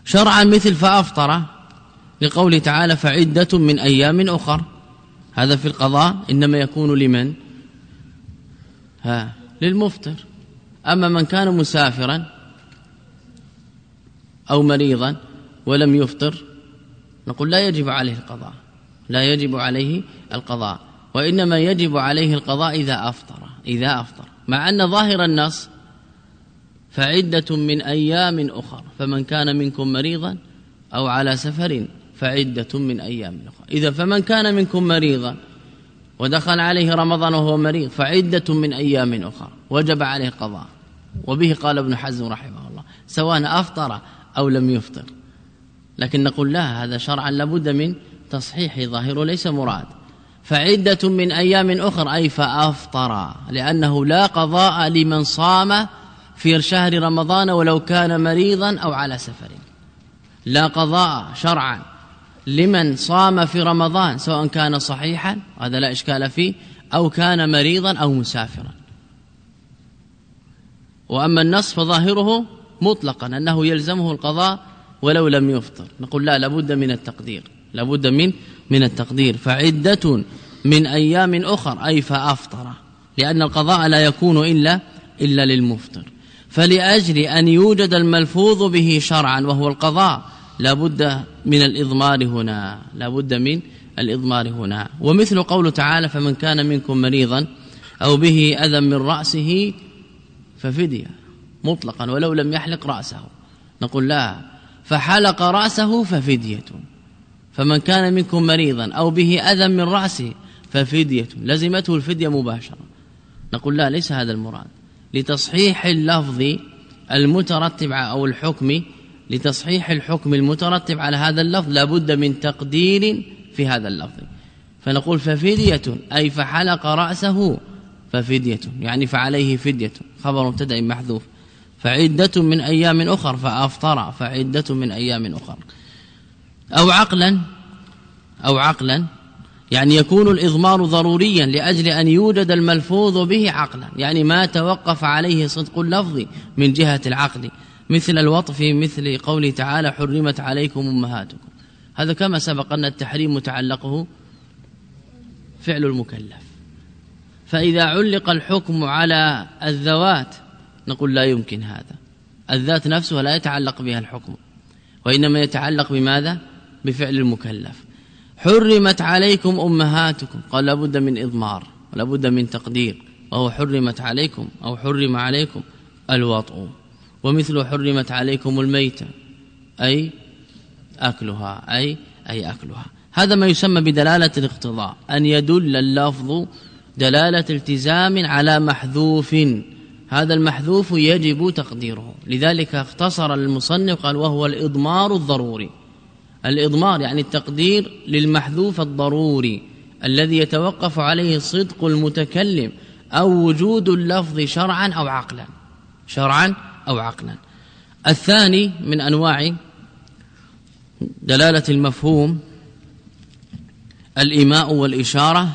شرعا مثل فأفطر. لقوله تعالى فعدة من أيام أخر. هذا في القضاء إنما يكون لمن؟ ها للمفطر. أما من كان مسافرا أو مريضا ولم يفطر نقول لا يجب عليه القضاء. لا يجب عليه القضاء. وإنما يجب عليه القضاء إذا أفطر إذا أفطر. مع أن ظاهر النص فعدة من أيام أخر. فمن كان منكم مريضا أو على سفر فعدة من أيام أخرى إذا فمن كان منكم مريضا ودخل عليه رمضان وهو مريض فعدة من أيام أخرى. وجب عليه القضاء وبه قال ابن حزم رحمه الله سواء أفطر أو لم يفطر. لكن نقول لا هذا شرعا لابد من تصحيح ظاهره ليس مراد. فعدة من أيام أخرى أي فأفطر لأنه لا قضاء لمن صام في شهر رمضان ولو كان مريضا أو على سفر. لا قضاء شرعا. لمن صام في رمضان سواء كان صحيحا هذا لا إشكال فيه أو كان مريضا أو مسافرا. وأما النص فظاهره مطلقا أنه يلزمه القضاء ولو لم يفطر. نقول لا لابد من التقدير لابد من من التقدير. فعدة من أيام أخر أي فأفطر لأن القضاء لا يكون إلا إلا للمفطر. فلأجل أن يوجد الملفوظ به شرعا وهو القضاء لابد من الإضمار هنا. لابد من الإضمار هنا. ومثل قوله تعالى فمن كان منكم مريضا أو به أذى من رأسه ففدية. مطلقا ولو لم يحلق رأسه. نقول لا. فحلق رأسه ففدية. فمن كان منكم مريضا أو به أذى من رأسه ففدية. لزمته الفدية مباشرة. نقول لا ليس هذا المراد. لتصحيح اللفظ المترتب أو الحكم لتصحيح الحكم المترتب على هذا اللفظ لابد من تقدير في هذا اللفظ. فنقول ففدية أي فحلق رأسه ففدية يعني فعليه فدية. خبر مبتدأ محذوف. فعدة من أيام أخر فأفطر فعدة من أيام أخر. أو عقلا أو عقلا يعني يكون الإضمار ضروريا لأجل أن يوجد الملفوظ به عقلا. يعني ما توقف عليه صدق اللفظ من جهة العقل. مثل الوطف مثل قوله تعالى حرمت عليكم أمهاتكم. هذا كما سبق أن التحريم متعلقه فعل المكلف. فإذا علق الحكم على الذوات نقول لا يمكن هذا. الذات نفسها لا يتعلق بها الحكم. وإنما يتعلق بماذا؟ بفعل المكلف. حرمت عليكم أمهاتكم. قال لابد من إضمار لابد من تقدير. وهو حرمت عليكم أو حرم عليكم الوطء. ومثل حرمت عليكم الميتة. أي أكلها أي أي أكلها. هذا ما يسمى بدلالة الاقتضاء. أن يدل اللفظ دلالة التزام على محذوف. هذا المحذوف يجب تقديره. لذلك اختصر المصنف قال وهو الإضمار الضروري. الإضمار يعني التقدير للمحذوف الضروري الذي يتوقف عليه صدق المتكلم أو وجود اللفظ شرعا أو عقلا. شرعا أو عقلا. الثاني من أنواع دلالة المفهوم الإيماء والإشارة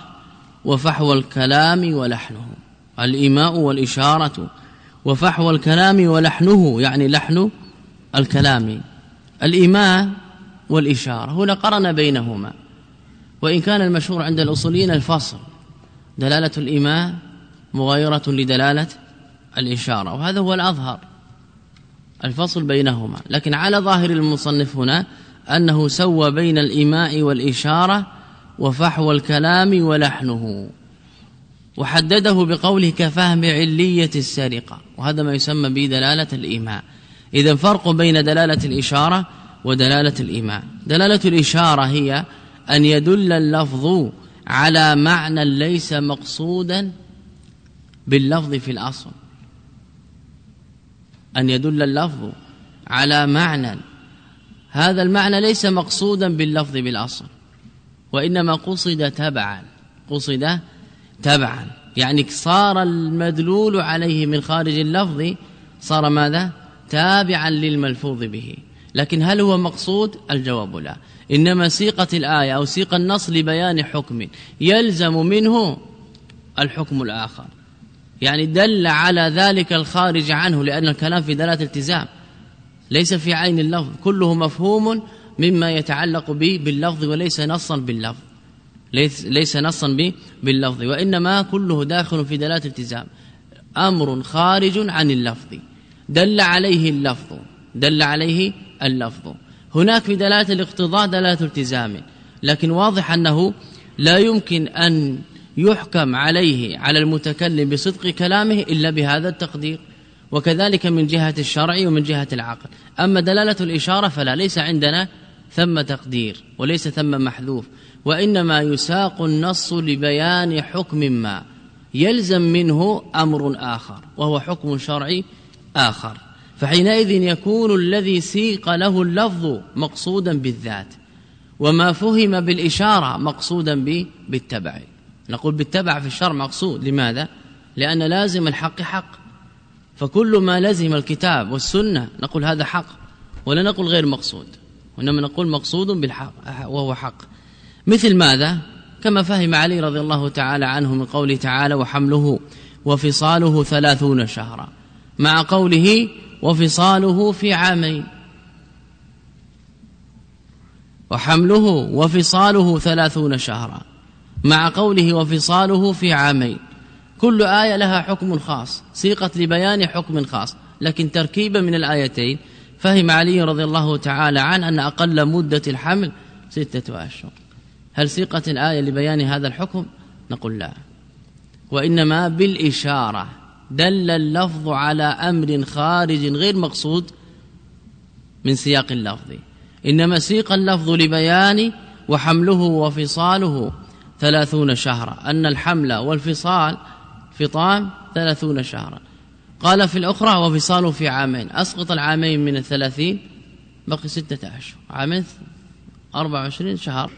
وفحوى الكلام ولحنه. الإيماء والإشارة وفحوى الكلام ولحنه يعني لحن الكلام. الإيماء والإشارة هنا قرن بينهما. وإن كان المشهور عند الأصوليين الفصل. دلالة الإيماء مغايرة لدلالة الإشارة وهذا هو الأظهر. الفصل بينهما. لكن على ظاهر المصنف هنا أنه سوى بين الإيماء والإشارة وفحوى الكلام ولحنه. وحدده بقوله كفهم علية السرقة. وهذا ما يسمى بدلالة الإيماء. إذا فرق بين دلالة الإشارة ودلالة الإيماء. دلالة الإشارة هي أن يدل اللفظ على معنى ليس مقصودا باللفظ في الأصل. أن يدل اللفظ على معنى. هذا المعنى ليس مقصودا باللفظ بالأصل وإنما قصد تبعا قصد تبعا. يعني صار المدلول عليه من خارج اللفظ صار ماذا؟ تابعا للملفوظ به. لكن هل هو مقصود؟ الجواب لا. إنما سيقة الآية أو سيق النص لبيان حكم يلزم منه الحكم الآخر. يعني دل على ذلك الخارج عنه لأن الكلام في دلالة التزام ليس في عين اللفظ. كله مفهوم مما يتعلق به باللفظ وليس نصا باللفظ. ليس, ليس نصا باللفظ. وإنما كله داخل في دلالة التزام أمر خارج عن اللفظ. دل عليه اللفظ. دل عليه اللفظ. هناك في دلالة الاقتضاء دلالة التزام لكن واضح أنه لا يمكن أن يحكم عليه على المتكلم بصدق كلامه إلا بهذا التقدير. وكذلك من جهة الشرع ومن جهة العقل. أما دلالة الإشارة فلا ليس عندنا ثم تقدير وليس ثم محذوف. وإنما يساق النص لبيان حكم ما يلزم منه أمر آخر وهو حكم شرعي آخر. فحينئذ يكون الذي سيق له اللفظ مقصودا بالذات وما فهم بالإشارة مقصودا بالتبع نقول بالتبع في الشرع مقصود. لماذا؟ لأن لازم الحق حق. فكل ما لزم الكتاب والسنة نقول هذا حق ولا نقول غير مقصود. وإنما نقول مقصود بالحق وهو حق. مثل ماذا؟ كما فهم علي رضي الله تعالى عنه من قوله تعالى وحمله وفصاله ثلاثون شهرا مع قوله وفصاله في عامين وحمله وفصاله ثلاثون شهرا. مع قوله وفصاله في عامين. كل آية لها حكم خاص سيقت لبيان حكم خاص. لكن تركيبا من الآيتين فهم علي رضي الله تعالى عن أن أقل مدة الحمل ستة أشهر. هل سيقت الآية لبيان هذا الحكم؟ نقول لا. وإنما بالإشارة دل اللفظ على أمر خارج غير مقصود من سياق اللفظ. إنما سيق اللفظ لبيان وحمله وفصاله ثلاثون شهرا. أن الحمل والفصال فطام ثلاثون شهرا. قال في الأخرى وفصاله في عامين. أسقط العامين من الثلاثين بقي ستة أشهر. عامين أربع وعشرين شهر.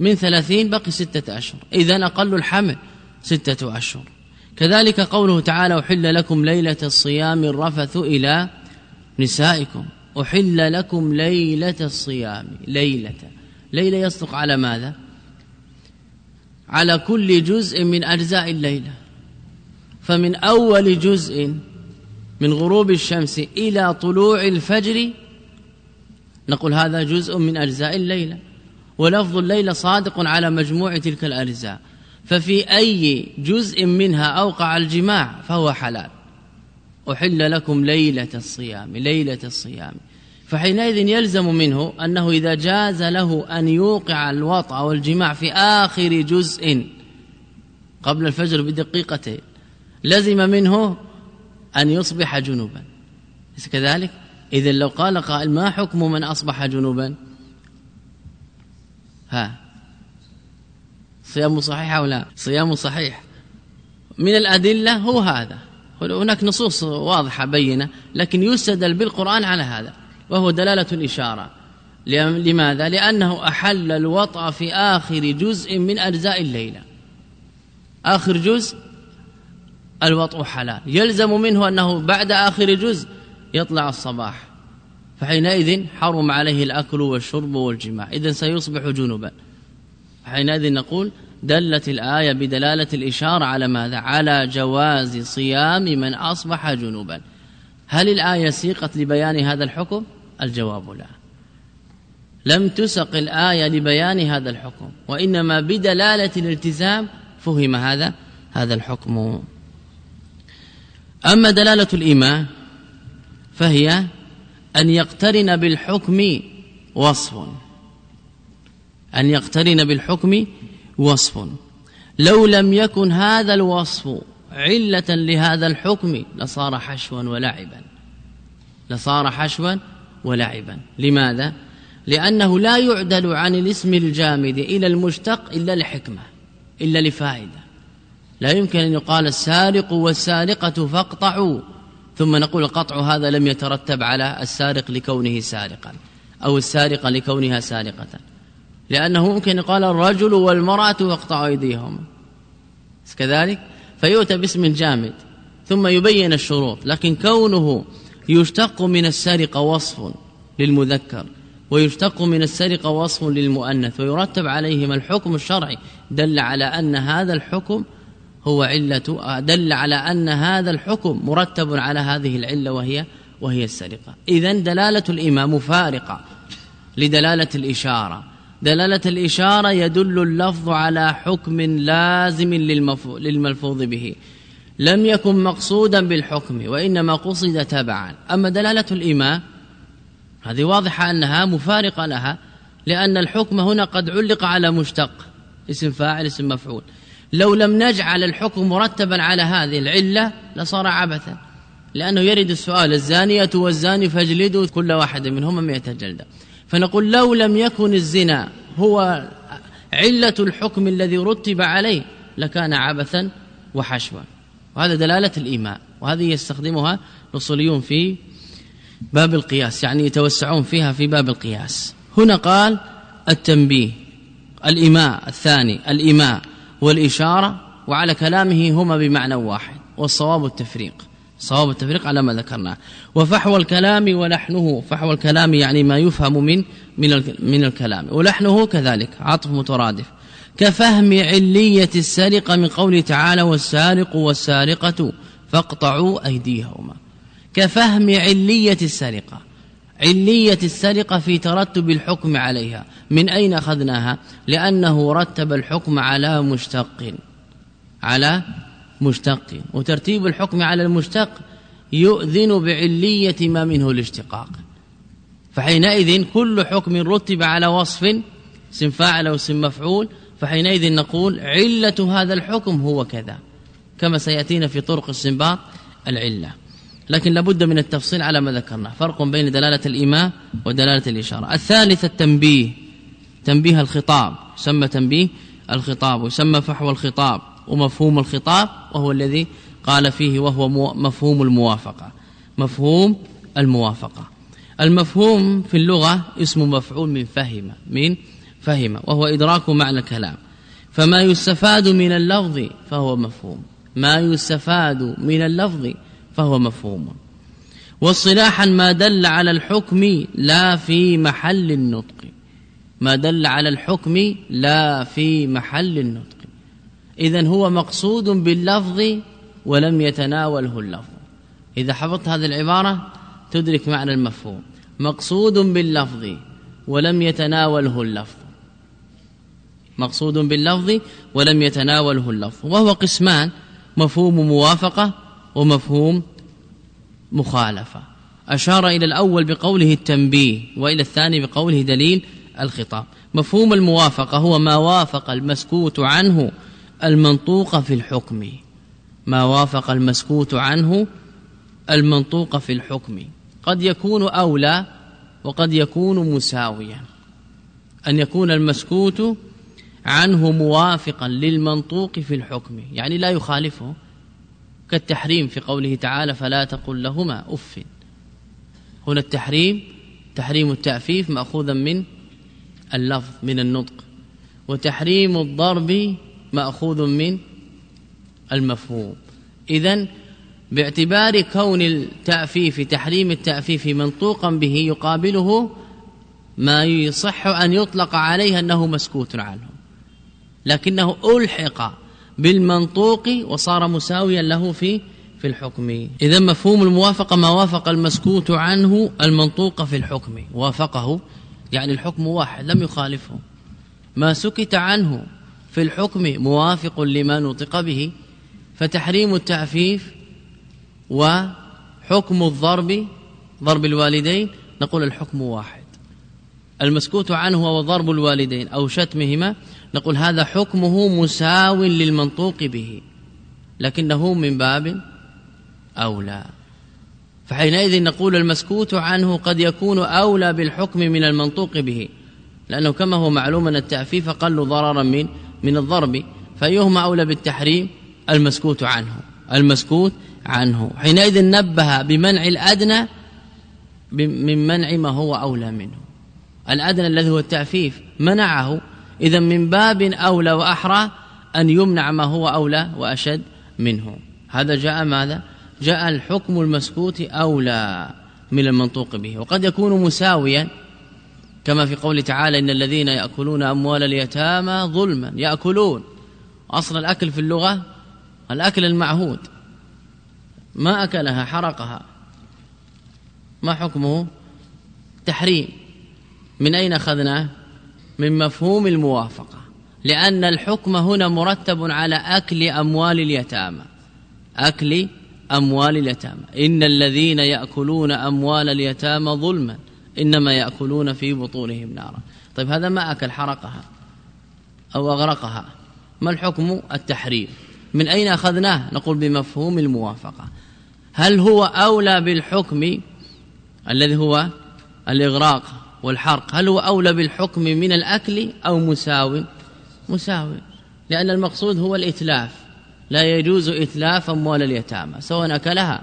من ثلاثين بقي ستة أشهر. إذا أقل الحمل ستة أشهر. كذلك قوله تعالى أحل لكم ليلة الصيام الرفث إلى نسائكم. أحل لكم ليلة الصيام. ليلة. ليلة يصدق على ماذا؟ على كل جزء من أجزاء الليلة. فمن أول جزء من غروب الشمس إلى طلوع الفجر نقول هذا جزء من أجزاء الليلة. ولفظ الليلة صادق على مجموع تلك الأجزاء. ففي أي جزء منها أوقع الجماع فهو حلال. أحل لكم ليلة الصيام ليلة الصيام. فحينئذ يلزم منه أنه إذا جاز له أن يوقع الوطأ والجماع في آخر جزء قبل الفجر بدقيقتين لزم منه أن يصبح جنوبا. ليس كذلك؟ إذا لو قال قائل ما حكم من أصبح جنوبا؟ ها. صيام صحيح أو لا؟ صيام صحيح. من الأدلة هو هذا. هناك نصوص واضحة بينة لكن يستدل بالقرآن على هذا. وهو دلالة الإشارة. لماذا؟ لأنه أحل الوطأ في آخر جزء من أجزاء الليلة. آخر جزء الوطء حلال. يلزم منه أنه بعد آخر جزء يطلع الصباح. فحينئذ حرم عليه الأكل والشرب والجماع. إذا سيصبح جنبا. حينئذ نقول دلت الآية بدلالة الإشارة على ماذا؟ على جواز صيام من أصبح جنوبا هل الآية سيقت لبيان هذا الحكم؟ الجواب لا. لم تسق الآية لبيان هذا الحكم وإنما بدلالة الالتزام فهم هذا هذا الحكم. أما دلالة الإيمان فهي أن يقترن بالحكم وصف. أن يقترن بالحكم وصف. لو لم يكن هذا الوصف علة لهذا الحكم لصار حشوا ولعبا. لصار حشوا ولعبا لماذا؟ لأنه لا يعدل عن الاسم الجامد إلى المشتق إلا لحكمة إلا لفائدة. لا يمكن أن يقال السارق والسارقة فاقطعوا ثم نقول القطع هذا لم يترتب على السارق لكونه سارقا أو السارقة لكونها سارقة. لأنه ممكن يقال الرجل والمرأة واقطعوا أيديهم. كذلك؟ فيؤتى باسم جامد ثم يبين الشروط لكن كونه يشتق من السرقة وصف للمذكر ويشتق من السرقة وصف للمؤنث ويرتب عليهما الحكم الشرعي. دل على أن هذا الحكم هو علة دل على أن هذا الحكم مرتب على هذه العلة وهي وهي السرقة. إذا دلالة الإمام فارقة لدلالة الإشارة. دلالة الإشارة يدل اللفظ على حكم لازم للملفوظ به. لم يكن مقصودا بالحكم وإنما قصد تبعا. أما دلالة الإيماء هذه واضحة أنها مفارقة لها لأن الحكم هنا قد علق على مشتق اسم فاعل اسم مفعول. لو لم نجعل الحكم مرتبا على هذه العلة لصار عبثا. لأنه يرد السؤال الزانية والزاني فاجلدوا كل واحد منهما مئة جلدة. فنقول لو لم يكن الزنا هو علة الحكم الذي رتب عليه لكان عبثا وحشوا. وهذا دلالة الإيماء وهذه يستخدمها الأصوليون في باب القياس يعني يتوسعون فيها في باب القياس. هنا قال التنبيه الإيماء الثاني الإيماء والإشارة وعلى كلامه هما بمعنى واحد والصواب التفريق. صواب التفريق على ما ذكرنا. وفحوى الكلام ولحنه فحوى الكلام يعني ما يفهم من من الكلام. ولحنه كذلك عطف مترادف. كفهم علية السرقة من قوله تعالى والسارق والسارقة فاقطعوا أيديهما. كفهم علية السرقة علية السرقة في ترتب الحكم عليها. من أين أخذناها؟ لأنه رتب الحكم على مشتق. على مشتق. وترتيب الحكم على المشتق يؤذن بعلية ما منه الاشتقاق. فحينئذ كل حكم رتب على وصف اسم فاعل أو اسم مفعول فحينئذ نقول علة هذا الحكم هو كذا. كما سيأتينا في طرق استنباط العلة. لكن لابد من التفصيل على ما ذكرنا. فرق بين دلالة الايماء ودلالة الإشارة. الثالث التنبيه. تنبيه الخطاب. يسمى تنبيه الخطاب ويسمى فحوى الخطاب ومفهوم الخطاب وهو الذي قال فيه وهو مفهوم الموافقة. مفهوم الموافقة. المفهوم في اللغة اسم مفعول من فهم من فهم وهو إدراك معنى الكلام. فما يستفاد من اللفظ فهو مفهوم. ما يستفاد من اللفظ فهو مفهوم. واصطلاحا ما دل على الحكم لا في محل النطق. ما دل على الحكم لا في محل النطق. اذا هو مقصود باللفظ ولم يتناوله اللفظ. إذا حفظت هذه العبارة تدرك معنى المفهوم. مقصود باللفظ ولم يتناوله اللفظ. مقصود باللفظ ولم يتناوله اللفظ وهو قسمان مفهوم موافقة ومفهوم مخالفة. أشار إلى الأول بقوله التنبيه وإلى الثاني بقوله دليل الخطاب. مفهوم الموافقة هو ما وافق المسكوت عنه المنطوق في الحكم. ما وافق المسكوت عنه المنطوق في الحكم. قد يكون أولى وقد يكون مساويا. أن يكون المسكوت عنه موافقا للمنطوق في الحكم. يعني لا يخالفه. كالتحريم في قوله تعالى فلا تقل لهما أف. هنا التحريم تحريم التأفيف مأخوذا من اللفظ من النطق. وتحريم الضرب مأخوذ من المفهوم. اذا باعتبار كون التأفيف تحريم التأفيف منطوقا به يقابله ما يصح أن يطلق عليه أنه مسكوت عنه. لكنه ألحق بالمنطوق وصار مساويا له في في الحكم. إذا مفهوم الموافقة ما وافق المسكوت عنه المنطوق في الحكم. وافقه يعني الحكم واحد لم يخالفه. ما سكت عنه في الحكم موافق لما نطق به. فتحريم التعفيف وحكم الضرب ضرب الوالدين نقول الحكم واحد. المسكوت عنه هو ضرب الوالدين أو شتمهما نقول هذا حكمه مساو للمنطوق به لكنه من باب أولى. فحينئذ نقول المسكوت عنه قد يكون أولى بالحكم من المنطوق به لأنه كما هو معلوم أن التعفيف أقل ضررا من من الضرب فأيهما أولى بالتحريم؟ المسكوت عنه المسكوت عنه. حينئذ نبه بمنع الأدنى من منع ما هو أولى منه. الأدنى الذي هو التعفيف منعه إذا من باب أولى وأحرى أن يمنع ما هو أولى وأشد منه. هذا جاء ماذا؟ جاء الحكم المسكوت أولى من المنطوق به. وقد يكون مساويا كما في قول تعالى إن الذين يأكلون أموال اليتامى ظلما يأكلون. أصل الأكل في اللغة الأكل المعهود. ما أكلها حرقها. ما حكمه؟ تحريم. من أين أخذناه؟ من مفهوم الموافقة لأن الحكم هنا مرتب على أكل أموال اليتامى. أكل أموال اليتامى. إن الذين يأكلون أموال اليتامى ظلما إنما يأكلون في بطونهم نارا. طيب هذا ما أكل حرقها أو أغرقها. ما الحكم؟ التحريم من أين أخذناه؟ نقول بمفهوم الموافقة. هل هو أولى بالحكم الذي هو الإغراق؟ والحرق. هل هو أولى بالحكم من الأكل أو مساو؟ مساو لأن المقصود هو الإتلاف. لا يجوز إتلاف أموال اليتامى سواء أكلها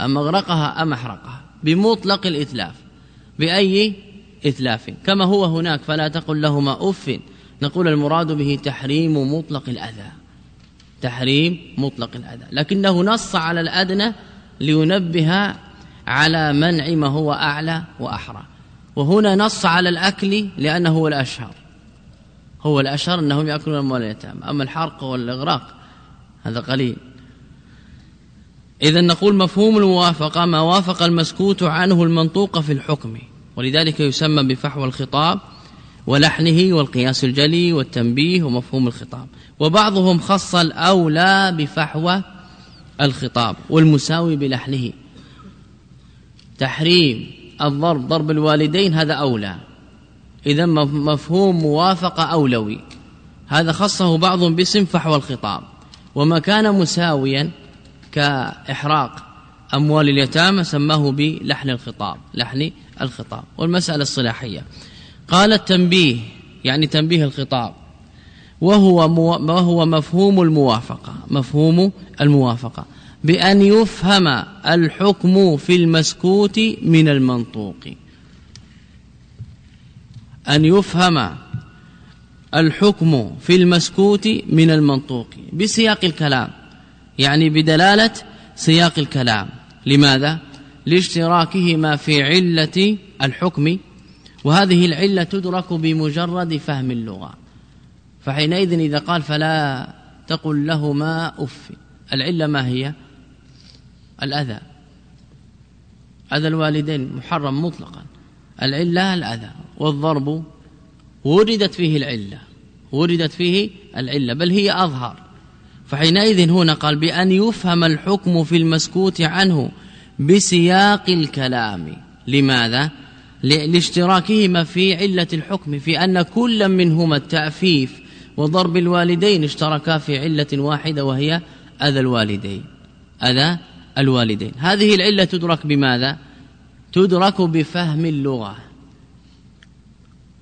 أم أغرقها أم أحرقها. بمطلق الإتلاف. بأي إتلاف؟ كما هو هناك فلا تقل لهما أف. نقول المراد به تحريم مطلق الأذى. تحريم مطلق الأذى. لكنه نص على الأدنى لينبه على منع ما هو أعلى وأحرى. وهنا نص على الأكل لأنه هو الأشهر. هو الأشهر أنهم يأكلون أموال اليتامى. أما الحرق والإغراق هذا قليل. إذا نقول مفهوم الموافقة ما وافق المسكوت عنه المنطوق في الحكم ولذلك يسمى بفحوى الخطاب ولحنه والقياس الجلي والتنبيه ومفهوم الخطاب. وبعضهم خص الأولى بفحوى الخطاب والمساوي بلحنه. تحريم. الضرب ضرب الوالدين هذا أولى. إذا مفهوم موافقة أولوي. هذا خصه بعض باسم فحوى الخطاب. وما كان مساويا كإحراق أموال اليتامى سماه بلحن الخطاب لحن الخطاب والمسألة الصلاحية. قال التنبيه يعني تنبيه الخطاب. وهو مو وهو مفهوم الموافقة مفهوم الموافقة. بأن يفهم الحكم في المسكوت من المنطوق. أن يفهم الحكم في المسكوت من المنطوق. بسياق الكلام يعني بدلالة سياق الكلام. لماذا؟ لاشتراكهما في علة الحكم وهذه العلة تدرك بمجرد فهم اللغة. فحينئذ إذا قال فلا تقل لهما أف العلة ما هي؟ الأذى. أذى الوالدين محرم مطلقا. العلة الأذى. والضرب وردت فيه العلة. وردت فيه العلة. بل هي أظهر. فحينئذ هنا قال بأن يفهم الحكم في المسكوت عنه بسياق الكلام. لماذا؟ لاشتراكهما في علة الحكم. في أن كل منهما التأفيف وضرب الوالدين اشتركا في علة واحدة وهي أذى الوالدين. أذى الوالدين. هذه العلة تدرك بماذا؟ تدرك بفهم اللغة.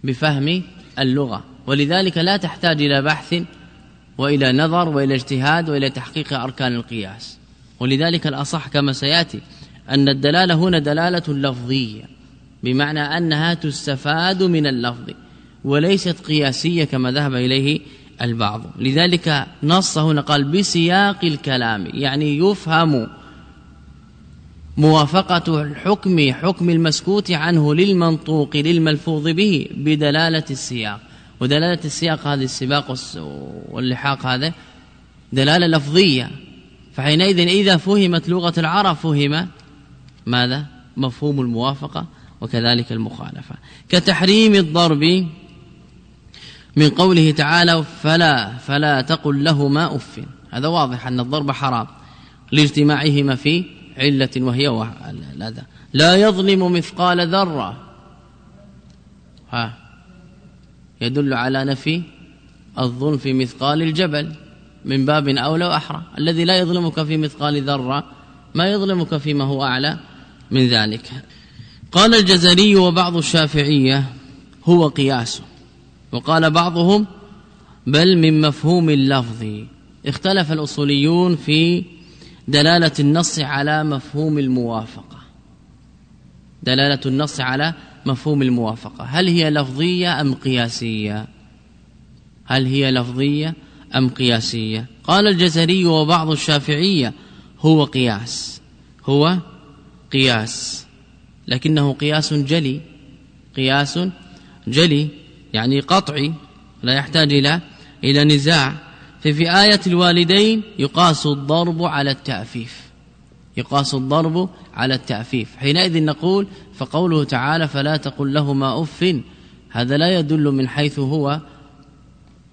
بفهم اللغة. ولذلك لا تحتاج إلى بحث وإلى نظر وإلى اجتهاد وإلى تحقيق أركان القياس. ولذلك الأصح كما سيأتي أن الدلالة هنا دلالة لفظية بمعنى أنها تستفاد من اللفظ وليست قياسية كما ذهب إليه البعض. لذلك نص هنا قال بسياق الكلام يعني يفهم موافقة الحكم حكم المسكوت عنه للمنطوق للملفوظ به بدلالة السياق. ودلالة السياق هذه السباق واللحاق هذا دلالة لفظية. فحينئذ إذا فهمت لغة العرب فهم ماذا؟ مفهوم الموافقة وكذلك المخالفة. كتحريم الضرب من قوله تعالى فلا فلا تقل لهما أف. هذا واضح أن الضرب حرام لإجتماعهما في علة وهي الأذى لا يظلم مثقال ذرة. ها يدل على نفي الظلم في مثقال الجبل من باب أولى وأحرى الذي لا يظلمك في مثقال ذرة ما يظلمك فيما هو أعلى من ذلك. قال الجزري وبعض الشافعية هو قياس. وقال بعضهم بل من مفهوم اللفظ. اختلف الأصوليون في دلالة النص على مفهوم الموافقة. دلالة النص على مفهوم الموافقة. هل هي لفظية أم قياسية؟ هل هي لفظية أم قياسية؟ قال الجزري وبعض الشافعية هو قياس. هو قياس. لكنه قياس جلي. قياس جلي يعني قطعي. لا يحتاج إلى إلى نزاع. ففي آية الوالدين يقاس الضرب على التأفيف يقاس الضرب على التأفيف حينئذ نقول فقوله تعالى فلا تقل لهما أف. هذا لا يدل من حيث هو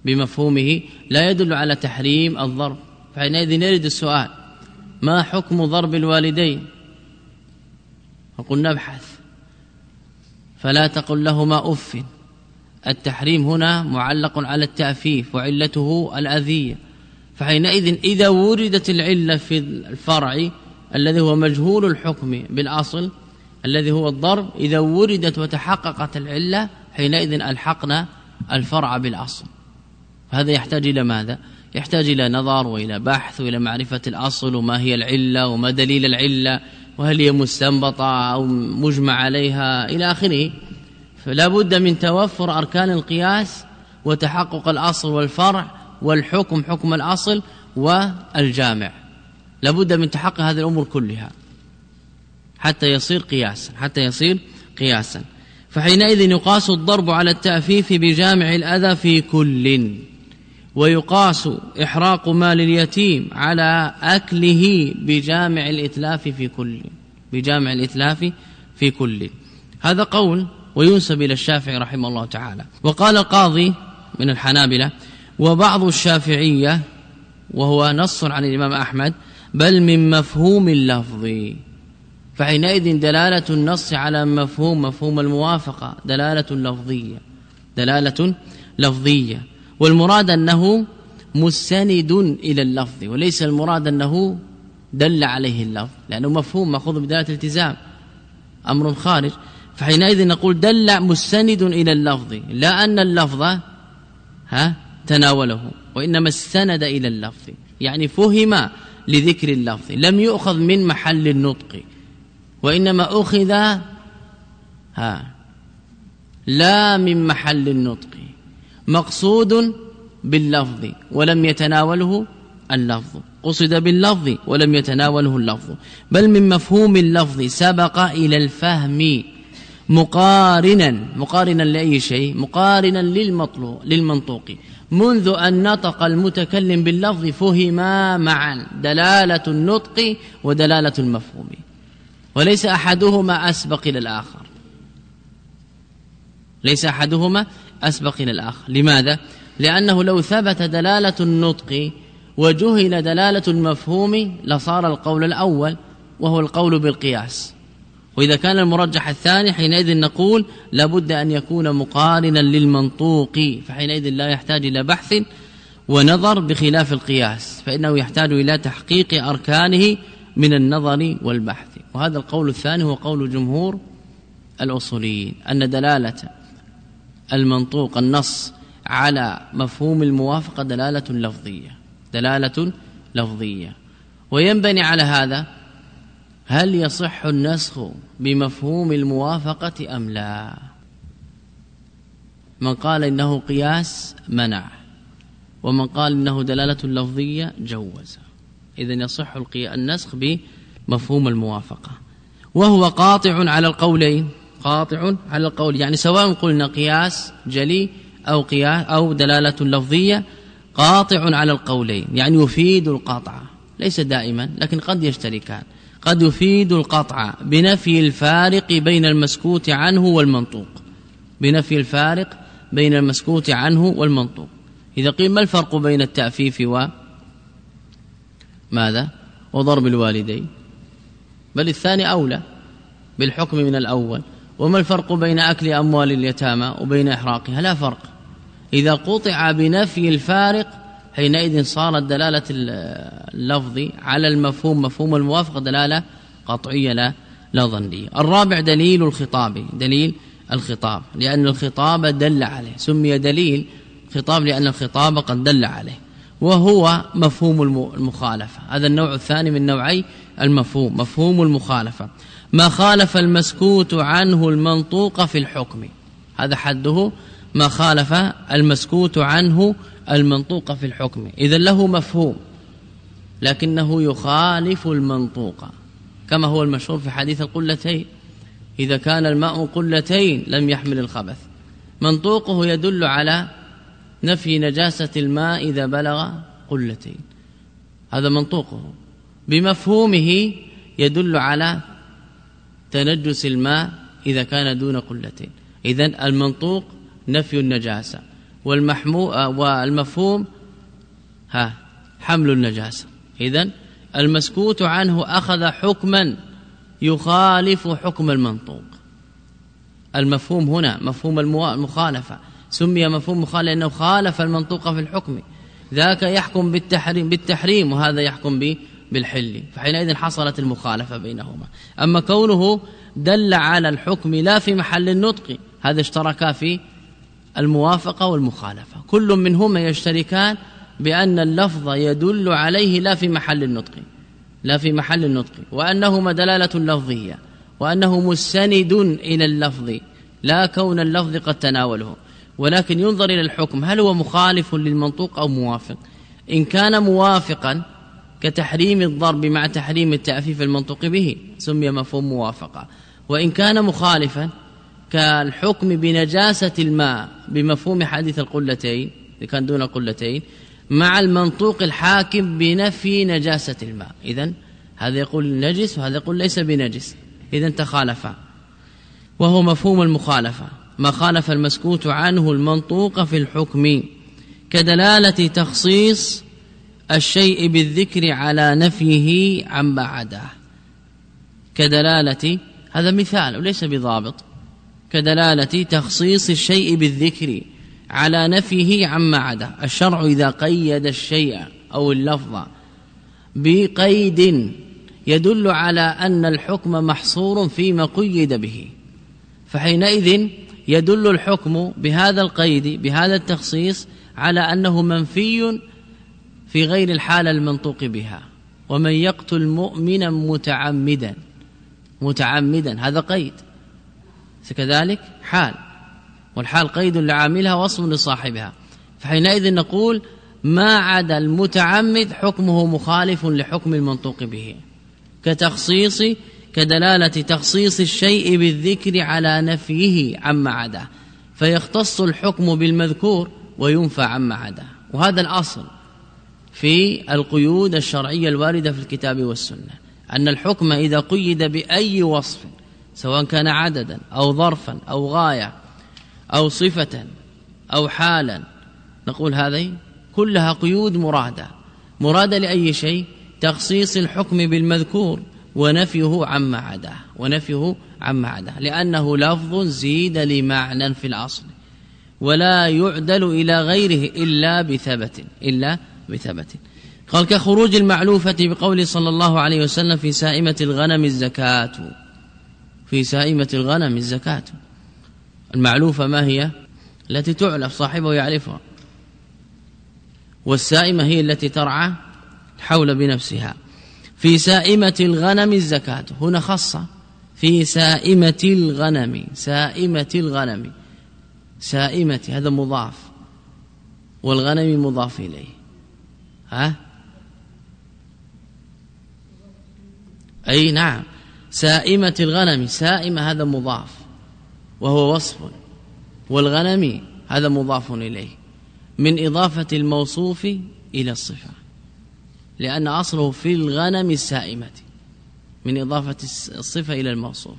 بمفهومه. لا يدل على تحريم الضرب. فحينئذ يرد السؤال ما حكم ضرب الوالدين؟ فقلنا ابحث. فلا تقل لهما أف. التحريم هنا معلق على التأفيف وعلته الأذية. فحينئذ إذا وردت العلة في الفرع الذي هو مجهول الحكم بالأصل الذي هو الضرب إذا وردت وتحققت العلة حينئذ ألحقنا الفرع بالأصل. هذا يحتاج إلى ماذا؟ يحتاج إلى نظر وإلى بحث وإلى معرفة الأصل وما هي العلة وما دليل العلة وهل هي مستنبطة أو مجمع عليها إلى آخره. فلا بد من توفر أركان القياس وتحقق الأصل والفرع والحكم حكم الأصل والجامع. لابد من تحقق هذه الأمور كلها حتى يصير قياسا حتى يصير قياسا. فحينئذ يقاس الضرب على التأفيف بجامع الأذى في كل ويقاس إحراق مال اليتيم على أكله بجامع الإتلاف في كل بجامع الإتلاف في كل. هذا قول وينسب إلى الشافعي رحمه الله تعالى. وقال القاضي من الحنابلة وبعض الشافعية وهو نص عن الإمام أحمد بل من مفهوم اللفظ. فحينئذ دلالة النص على مفهوم مفهوم الموافقة دلالة لفظية دلالة لفظية. والمراد أنه مستند إلى اللفظ وليس المراد أنه دل عليه اللفظ لأنه مفهوم مأخوذ بدلالة التزام أمر خارج. فحينئذ نقول دل مستند إلى اللفظ لا أن اللفظ ها تناوله وإنما استند إلى اللفظ يعني فهم لذكر اللفظ لم يؤخذ من محل النطق وإنما أخذ ها لا من محل النطق مقصود باللفظ ولم يتناوله اللفظ قصد باللفظ ولم يتناوله اللفظ بل من مفهوم اللفظ سبق إلى الفهم. مقارنا مقارنا لأي شيء مقارنا للمطلوب للمنطوق. منذ أن نطق المتكلم باللفظ فهما معا. دلالة النطق ودلالة المفهوم. وليس أحدهما أسبق إلى الآخر. ليس أحدهما أسبق إلى الآخر. لماذا؟ لأنه لو ثبت دلالة النطق وجهل دلالة المفهوم لصار القول الأول وهو القول بالقياس. وإذا كان المرجح الثاني حينئذ نقول لابد أن يكون مقارنا للمنطوق فحينئذ لا يحتاج إلى بحث ونظر بخلاف القياس فإنه يحتاج إلى تحقيق أركانه من النظر والبحث. وهذا القول الثاني هو قول جمهور الأصوليين أن دلالة المنطوق النص على مفهوم الموافقة دلالة لفظية دلالة لفظية. وينبني على هذا هل يصح النسخ بمفهوم الموافقة أم لا؟ من قال إنه قياس منع ومن قال إنه دلالة لفظية جوز. إذا يصح النسخ بمفهوم الموافقة. وهو قاطع على القولين قاطع على القول يعني سواء قلنا قياس جلي أو قياس أو دلالة لفظية قاطع على القولين يعني يفيد القطع ليس دائما لكن قد يشتركان. قد يفيد القطع بنفي الفارق بين المسكوت عنه والمنطوق. بنفي الفارق بين المسكوت عنه والمنطوق. إذا قيل ما الفرق بين التأفيف و ماذا؟ وضرب الوالدين. بل الثاني أولى بالحكم من الأول. وما الفرق بين أكل أموال اليتامى وبين إحراقها؟ لا فرق. إذا قطع بنفي الفارق حينئذ صارت دلالة اللفظ على المفهوم مفهوم الموافقة دلالة قطعية لا لا ظنية. الرابع دليل الخطاب دليل الخطاب لأن الخطاب دل عليه سمي دليل خطاب لأن الخطاب قد دل عليه وهو مفهوم المخالفة. هذا النوع الثاني من نوعي المفهوم مفهوم المخالفة. ما خالف المسكوت عنه المنطوق في الحكم هذا حده. ما خالف المسكوت عنه المنطوق في الحكم. اذا له مفهوم لكنه يخالف المنطوق. كما هو المشهور في حديث القلتين إذا كان الماء قلتين لم يحمل الخبث. منطوقه يدل على نفي نجاسة الماء إذا بلغ قلتين. هذا منطوقه. بمفهومه يدل على تنجس الماء إذا كان دون قلتين. إذا المنطوق نفي النجاسة. والمفهوم ها حمل النجاسة. إذا المسكوت عنه أخذ حكما يخالف حكم المنطوق. المفهوم هنا مفهوم المخالفة. سمي مفهوم مخالف لأنه خالف المنطوق في الحكم. ذاك يحكم بالتحريم بالتحريم وهذا يحكم بالحل. فحينئذ حصلت المخالفة بينهما. أما كونه دل على الحكم لا في محل النطق هذا اشتركا في الموافقة والمخالفة. كل منهما يشتركان بأن اللفظ يدل عليه لا في محل النطق لا في محل النطق وأنهما دلالة لفظية وأنه مستند إلى اللفظ لا كون اللفظ قد تناوله. ولكن ينظر إلى الحكم هل هو مخالف للمنطوق أو موافق؟ إن كان موافقا كتحريم الضرب مع تحريم التأفيف المنطوق به سمي مفهوم موافقة. وإن كان مخالفا كالحكم بنجاسة الماء بمفهوم حديث القلتين إذا كان دون القلتين مع المنطوق الحاكم بنفي نجاسة الماء. إذا هذا يقول نجس وهذا يقول ليس بنجس. إذا تخالفا. وهو مفهوم المخالفة. ما خالف المسكوت عنه المنطوق في الحكم كدلالة تخصيص الشيء بالذكر على نفيه عن بعده. كدلالة هذا مثال وليس بضابط. كدلالة تخصيص الشيء بالذكر على نفيه عما عدا. الشرع إذا قيد الشيء أو اللفظ بقيد يدل على أن الحكم محصور فيما قيد به. فحينئذ يدل الحكم بهذا القيد بهذا التخصيص على أنه منفي في غير الحالة المنطوق بها. ومن يقتل مؤمنا متعمدا متعمدا هذا قيد. كذلك حال. والحال قيد لعاملها وصف لصاحبها. فحينئذ نقول ما عدا المتعمد حكمه مخالف لحكم المنطوق به. كتخصيص كدلالة تخصيص الشيء بالذكر على نفيه عما عداه فيختص الحكم بالمذكور وينفى عما عداه وهذا الأصل في القيود الشرعية الواردة في الكتاب والسنة. أن الحكم إذا قيد بأي وصف سواء كان عددا أو ظرفا أو غاية أو صفة أو حالا. نقول هذه كلها قيود مرادة. مرادة لأي شيء؟ تخصيص الحكم بالمذكور ونفيه عما عداه ونفيه عما عداه لأنه لفظ زيد لمعنى في الأصل. ولا يعدل إلى غيره إلا بثبت إلا بثبت. قال كخروج المعلوفة بقول صلى الله عليه وسلم في سائمة الغنم الزكاة. في سائمة الغنم الزكاة. المعلوفة ما هي؟ التي تعلف صاحبه يعرفها. والسائمة هي التي ترعى حول بنفسها. في سائمة الغنم الزكاة. هنا خاصة. في سائمة الغنم. سائمة الغنم. سائمة. هذا مضاف. والغنم مضاف إليه. ها؟ أي نعم. سائمة الغنم سائمة هذا مضاف وهو وصف والغنم هذا مضاف إليه من إضافة الموصوف إلى الصفة لأن أصله في الغنم السائمة من إضافة الصفة إلى الموصوف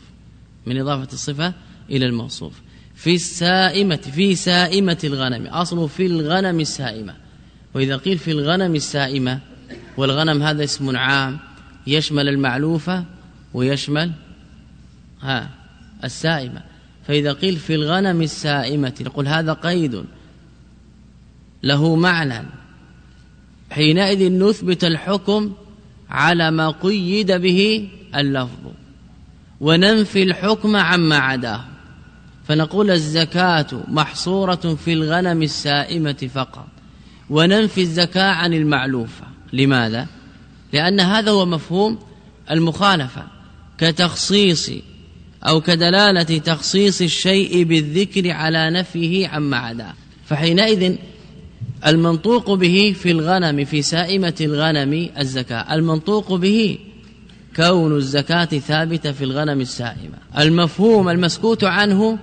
من إضافة الصفة إلى الموصوف في السائمة في سائمة الغنم أصله في الغنم السائمة وإذا قيل في الغنم السائمة والغنم هذا اسم عام يشمل المعلوفة ويشمل ها السائمة. فإذا قيل في الغنم السائمة نقول هذا قيد له معنى. حينئذ نثبت الحكم على ما قيد به اللفظ وننفي الحكم عما عداه. فنقول الزكاة محصورة في الغنم السائمة فقط وننفي الزكاة عن المعلوفة لماذا؟ لأن هذا هو مفهوم المخالفة. كتخصيص أو كدلالة تخصيص الشيء بالذكر على نفيه عما عداه فحينئذ المنطوق به في الغنم في سائمة الغنم الزكاة. المنطوق به كون الزكاة ثابتة في الغنم السائمة. المفهوم المسكوت عنه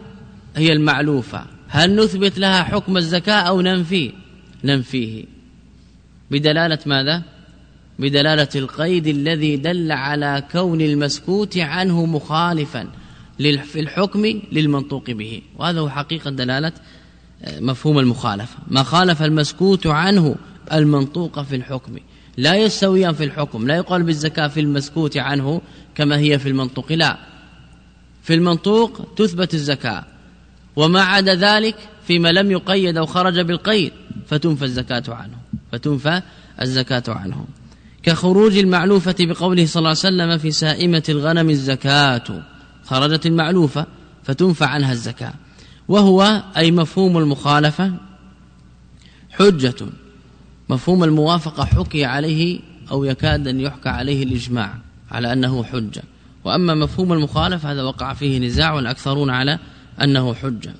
هي المعلوفة. هل نثبت لها حكم الزكاة أو ننفي؟ ننفيه. بدلالة ماذا؟ بدلالة القيد الذي دل على كون المسكوت عنه مخالفا في الحكم للمنطوق به. وهذا هو حقيقة دلالة مفهوم المخالفة. ما خالف المسكوت عنه المنطوق في الحكم. لا يستويان في الحكم. لا يقال بالزكاة في المسكوت عنه كما هي في المنطوق. لا. في المنطوق تثبت الزكاة. وما عدا ذلك فيما لم يقيد أو خرج بالقيد فتنفى الزكاة عنه. فتنفى الزكاة عنه. كخروج المعلوفة بقوله صلى الله عليه وسلم في سائمة الغنم الزكاة. خرجت المعلوفة فتنفى عنها الزكاة. وهو أي مفهوم المخالفة؟ حجة. مفهوم الموافقة حكي عليه أو يكاد أن يحكى عليه الإجماع على أنه حجة. وأما مفهوم المخالفة هذا وقع فيه نزاع والأكثرون على أنه حجة.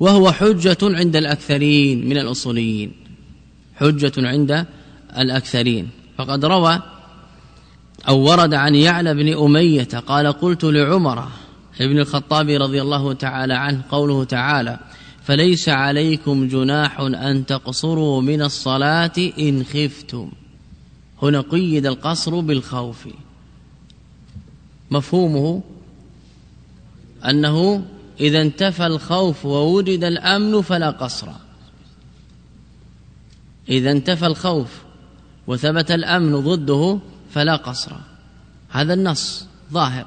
وهو حجة عند الأكثرين من الأصوليين. حجة عند الأكثرين. فقد روى أو ورد عن يعلى بن أمية قال قلت لعمر ابن الخطاب رضي الله تعالى عنه قوله تعالى فليس عليكم جناح أن تقصروا من الصلاة إن خفتم. هنا قيد القصر بالخوف. مفهومه أنه إذا انتفى الخوف ووجد الأمن فلا قصر. إذا انتفى الخوف وثبت الأمن ضده فلا قصر. هذا النص ظاهر.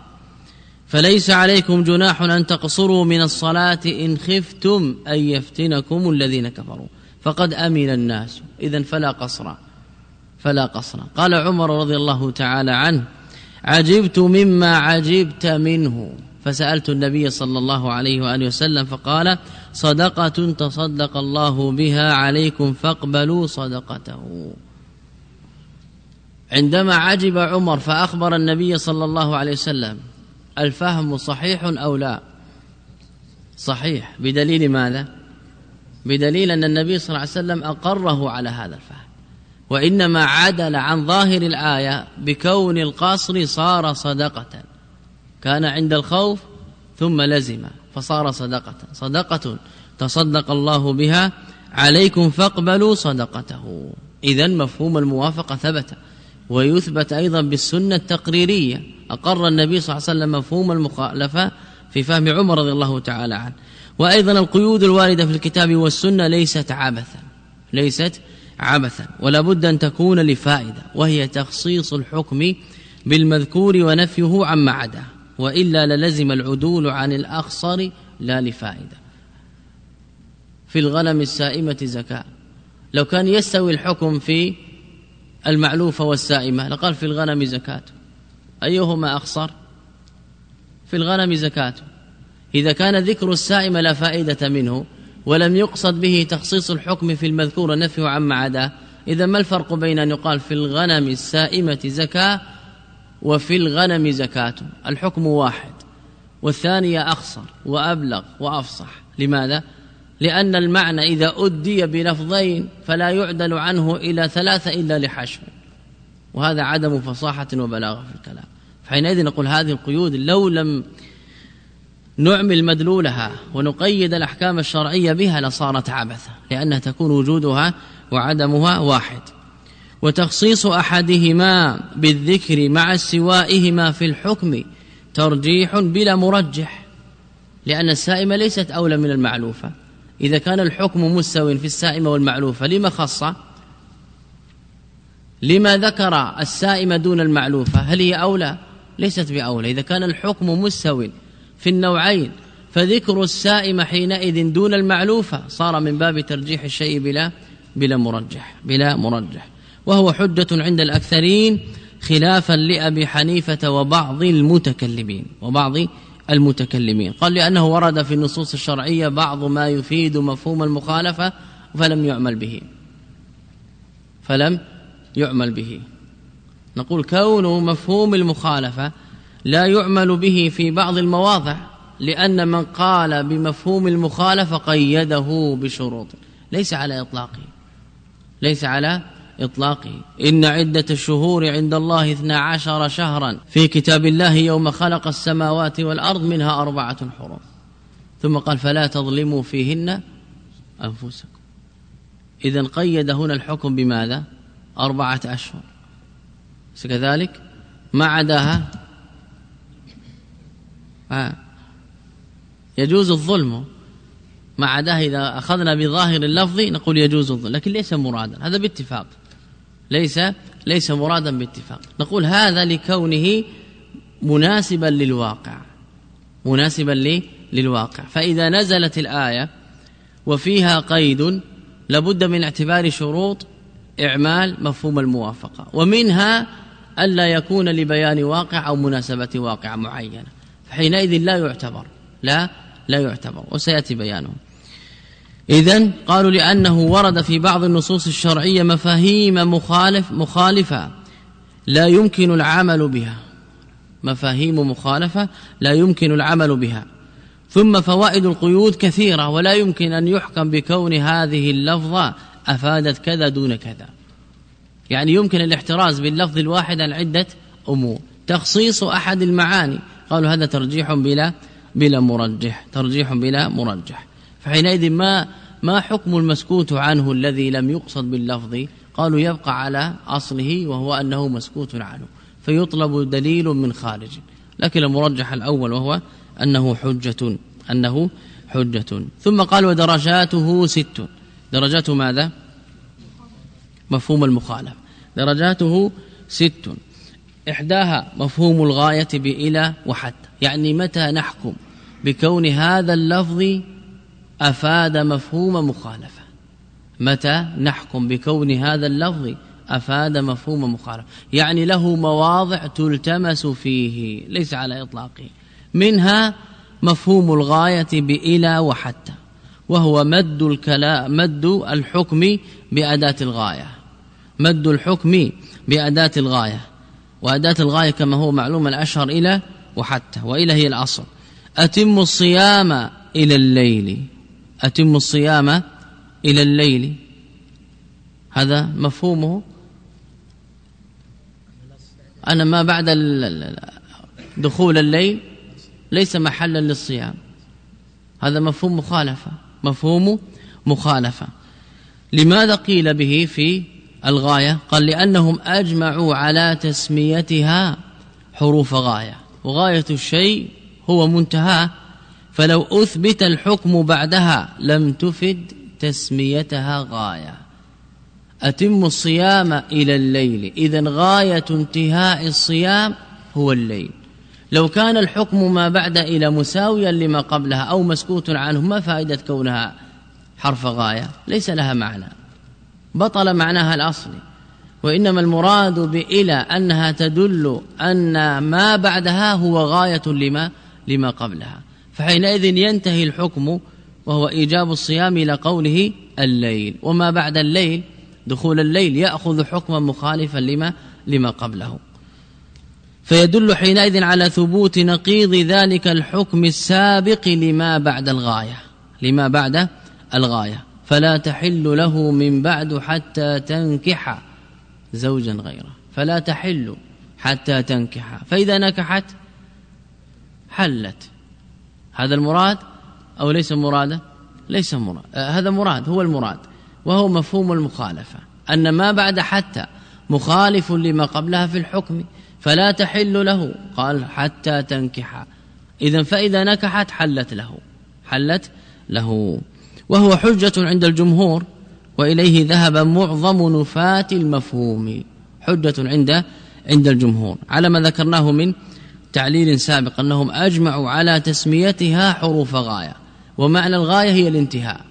فليس عليكم جناح أن تقصروا من الصلاة إن خفتم أن يفتنكم الذين كفروا. فقد أمن الناس. إذا فلا قصر. فلا قصر. قال عمر رضي الله تعالى عنه عجبت مما عجبت منه. فسألت النبي صلى الله عليه وآله وسلم فقال صدقة تصدق الله بها عليكم فاقبلوا صدقته. عندما عجب عمر فأخبر النبي صلى الله عليه وسلم الفهم صحيح أو لا؟ صحيح. بدليل ماذا؟ بدليل أن النبي صلى الله عليه وسلم أقره على هذا الفهم. وإنما عدل عن ظاهر الآية بكون القصر صار صدقة. كان عند الخوف ثم لزم فصار صدقة. صدقة تصدق الله بها عليكم فاقبلوا صدقته. إذا مفهوم الموافقة ثبت. ويثبت أيضا بالسنة التقريرية. أقر النبي صلى الله عليه وسلم مفهوم المخالفة في فهم عمر رضي الله تعالى عنه. وأيضا القيود الواردة في الكتاب والسنة ليست عبثا ليست عبثا ولا بد أن تكون لفائدة وهي تخصيص الحكم بالمذكور ونفيه عما عداه وإلا للزم العدول عن الأخصر لا لفائدة. في الغنم السائمة زكاة. لو كان يستوي الحكم في المعلوفة والسائمة. لقال في الغنم زكاة. أيهما أخصر؟ في الغنم زكاة. إذا كان ذكر السائمة لا فائدة منه ولم يقصد به تخصيص الحكم في المذكور نفيه عما عداه إذا ما الفرق بين أن يقال في الغنم السائمة زكاة وفي الغنم زكاة؟ الحكم واحد والثانية أخصر وأبلغ وأفصح. لماذا؟ لأن المعنى إذا أدي بلفظين فلا يعدل عنه إلى ثلاثة إلا لحشو وهذا عدم فصاحة وبلاغة في الكلام. فحينئذ نقول هذه القيود لو لم نعمل مدلولها ونقيد الأحكام الشرعية بها لصارت عبثة لأنها تكون وجودها وعدمها واحد. وتخصيص أحدهما بالذكر مع استوائهما في الحكم ترجيح بلا مرجح لأن السائمة ليست أولى من المعلوفة إذا كان الحكم مستو في السائمة والمعلوفة لما خص؟ لما ذكر السائمة دون المعلوفة هل هي أولى؟ ليست بأولى. إذا كان الحكم مستو في النوعين فذكر السائمة حينئذ دون المعلوفة صار من باب ترجيح الشيء بلا بلا مرجح بلا مرجح. وهو حجة عند الأكثرين خلافا لأبي حنيفة وبعض المتكلمين وبعض المتكلمين. قال لأنه ورد في النصوص الشرعية بعض ما يفيد مفهوم المخالفة فلم يعمل به. فلم يعمل به. نقول كون مفهوم المخالفة لا يعمل به في بعض المواضع لأن من قال بمفهوم المخالفة قيده بشروط. ليس على إطلاقه. ليس على إطلاقه إن عدة الشهور عند الله اثنا عشر شهرا. في كتاب الله يوم خلق السماوات والأرض منها أربعة حرم. ثم قال فلا تظلموا فيهن أنفسكم. إذا قيد هنا الحكم بماذا؟ أربعة أشهر. كذلك ما عداها؟ آه. يجوز الظلم. ما عداه إذا أخذنا بظاهر اللفظ نقول يجوز الظن لكن ليس مرادا. هذا باتفاق. ليس ليس مرادا باتفاق. نقول هذا لكونه مناسبا للواقع. مناسبا للواقع. فإذا نزلت الآية وفيها قيد لابد من اعتبار شروط إعمال مفهوم الموافقة. ومنها ألا يكون لبيان واقع أو مناسبة واقع معينة. فحينئذ لا يعتبر. لا لا يعتبر. وسيأتي بيانه. إذا قالوا لأنه ورد في بعض النصوص الشرعية مفاهيم مخالف مخالفة لا يمكن العمل بها. مفاهيم مخالفة لا يمكن العمل بها. ثم فوائد القيود كثيرة ولا يمكن أن يحكم بكون هذه اللفظة أفادت كذا دون كذا. يعني يمكن الاحتراز باللفظ الواحد عن عدة أمور. تخصيص أحد المعاني. قالوا هذا ترجيح بلا بلا مرجح. ترجيح بلا مرجح. فحينئذ ما ما حكم المسكوت عنه الذي لم يقصد باللفظ؟ قالوا يبقى على أصله وهو أنه مسكوت عنه فيطلب دليل من خارج. لكن المرجح الأول وهو أنه حجة أنه حجة. ثم قال ودرجاته ست. درجاته ماذا؟ مفهوم المخالف. درجاته ست. إحداها مفهوم الغاية بإلى وحتى يعني متى نحكم بكون هذا اللفظ أفاد مفهوم مخالفة. متى؟ نحكم بكون هذا اللفظ أفاد مفهوم مخالفة. يعني له مواضع تلتمس فيه ليس على إطلاقه منها مفهوم الغاية بإلى وحتى وهو مد الكلام مد الحكم بأداة الغاية. مد الحكم بأداة الغاية. وأداة الغاية كما هو معلوم الأشهر إلى وحتى وإلى هي الأصل. أتم الصيام إلى الليل. أتم الصيام إلى الليل. هذا مفهومه. أنا ما بعد دخول الليل ليس محلا للصيام. هذا مفهوم مخالفة. مفهوم مخالفة. لماذا قيل به في الغاية؟ قال لأنهم أجمعوا على تسميتها حروف غاية. وغاية الشيء هو منتهاه فلو أثبت الحكم بعدها لم تفد تسميتها غاية. أتم الصيام إلى الليل. إذا غاية انتهاء الصيام هو الليل. لو كان الحكم ما بعد إلى مساويا لما قبلها أو مسكوت عنه ما فائدة كونها حرف غاية؟ ليس لها معنى. بطل معناها الأصلي وإنما المراد بإلى أنها تدل أن ما بعدها هو غاية لما لما قبلها. فحينئذ ينتهي الحكم وهو إيجاب الصيام إلى قوله الليل. وما بعد الليل دخول الليل يأخذ حكما مخالفا لما لما قبله. فيدل حينئذ على ثبوت نقيض ذلك الحكم السابق لما بعد الغاية لما بعد الغاية. فلا تحل له من بعد حتى تنكح زوجا غيره. فلا تحل حتى تنكح. فإذا نكحت حلت. هذا المراد أو ليس مرادا ليس مراد. آه هذا مراد هو المراد وهو مفهوم المخالفة. أن ما بعد حتى مخالف لما قبلها في الحكم فلا تحل له قال حتى تنكح. إذا فإذا نكحت حلت له حلت له. وهو حجة عند الجمهور وإليه ذهب معظم نفاة المفهوم حجة عند عند الجمهور. على ما ذكرناه من تعليل سابق أنهم أجمعوا على تسميتها حروف غاية ومعنى الغاية هي الانتهاء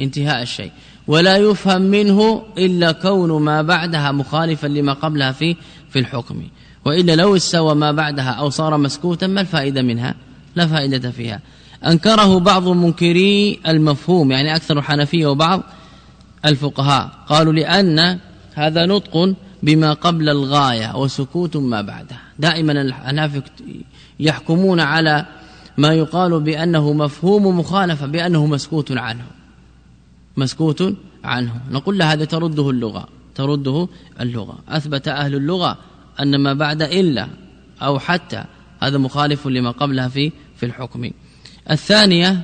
انتهاء الشيء. ولا يفهم منه إلا كون ما بعدها مخالفا لما قبلها في في الحكم. وإلا لو استوى ما بعدها أو صار مسكوتا ما الفائدة منها؟ لا فائدة فيها. أنكره بعض منكري المفهوم يعني أكثر الحنفية وبعض الفقهاء. قالوا لأن هذا نطق بما قبل الغاية وسكوت ما بعدها. دائما الحنافة يحكمون على ما يقال بأنه مفهوم مخالفة بأنه مسكوت عنه. مسكوت عنه. نقول له هذا ترده اللغة ترده اللغة. أثبت أهل اللغة أن ما بعد إلا أو حتى هذا مخالف لما قبلها في في الحكم. الثانية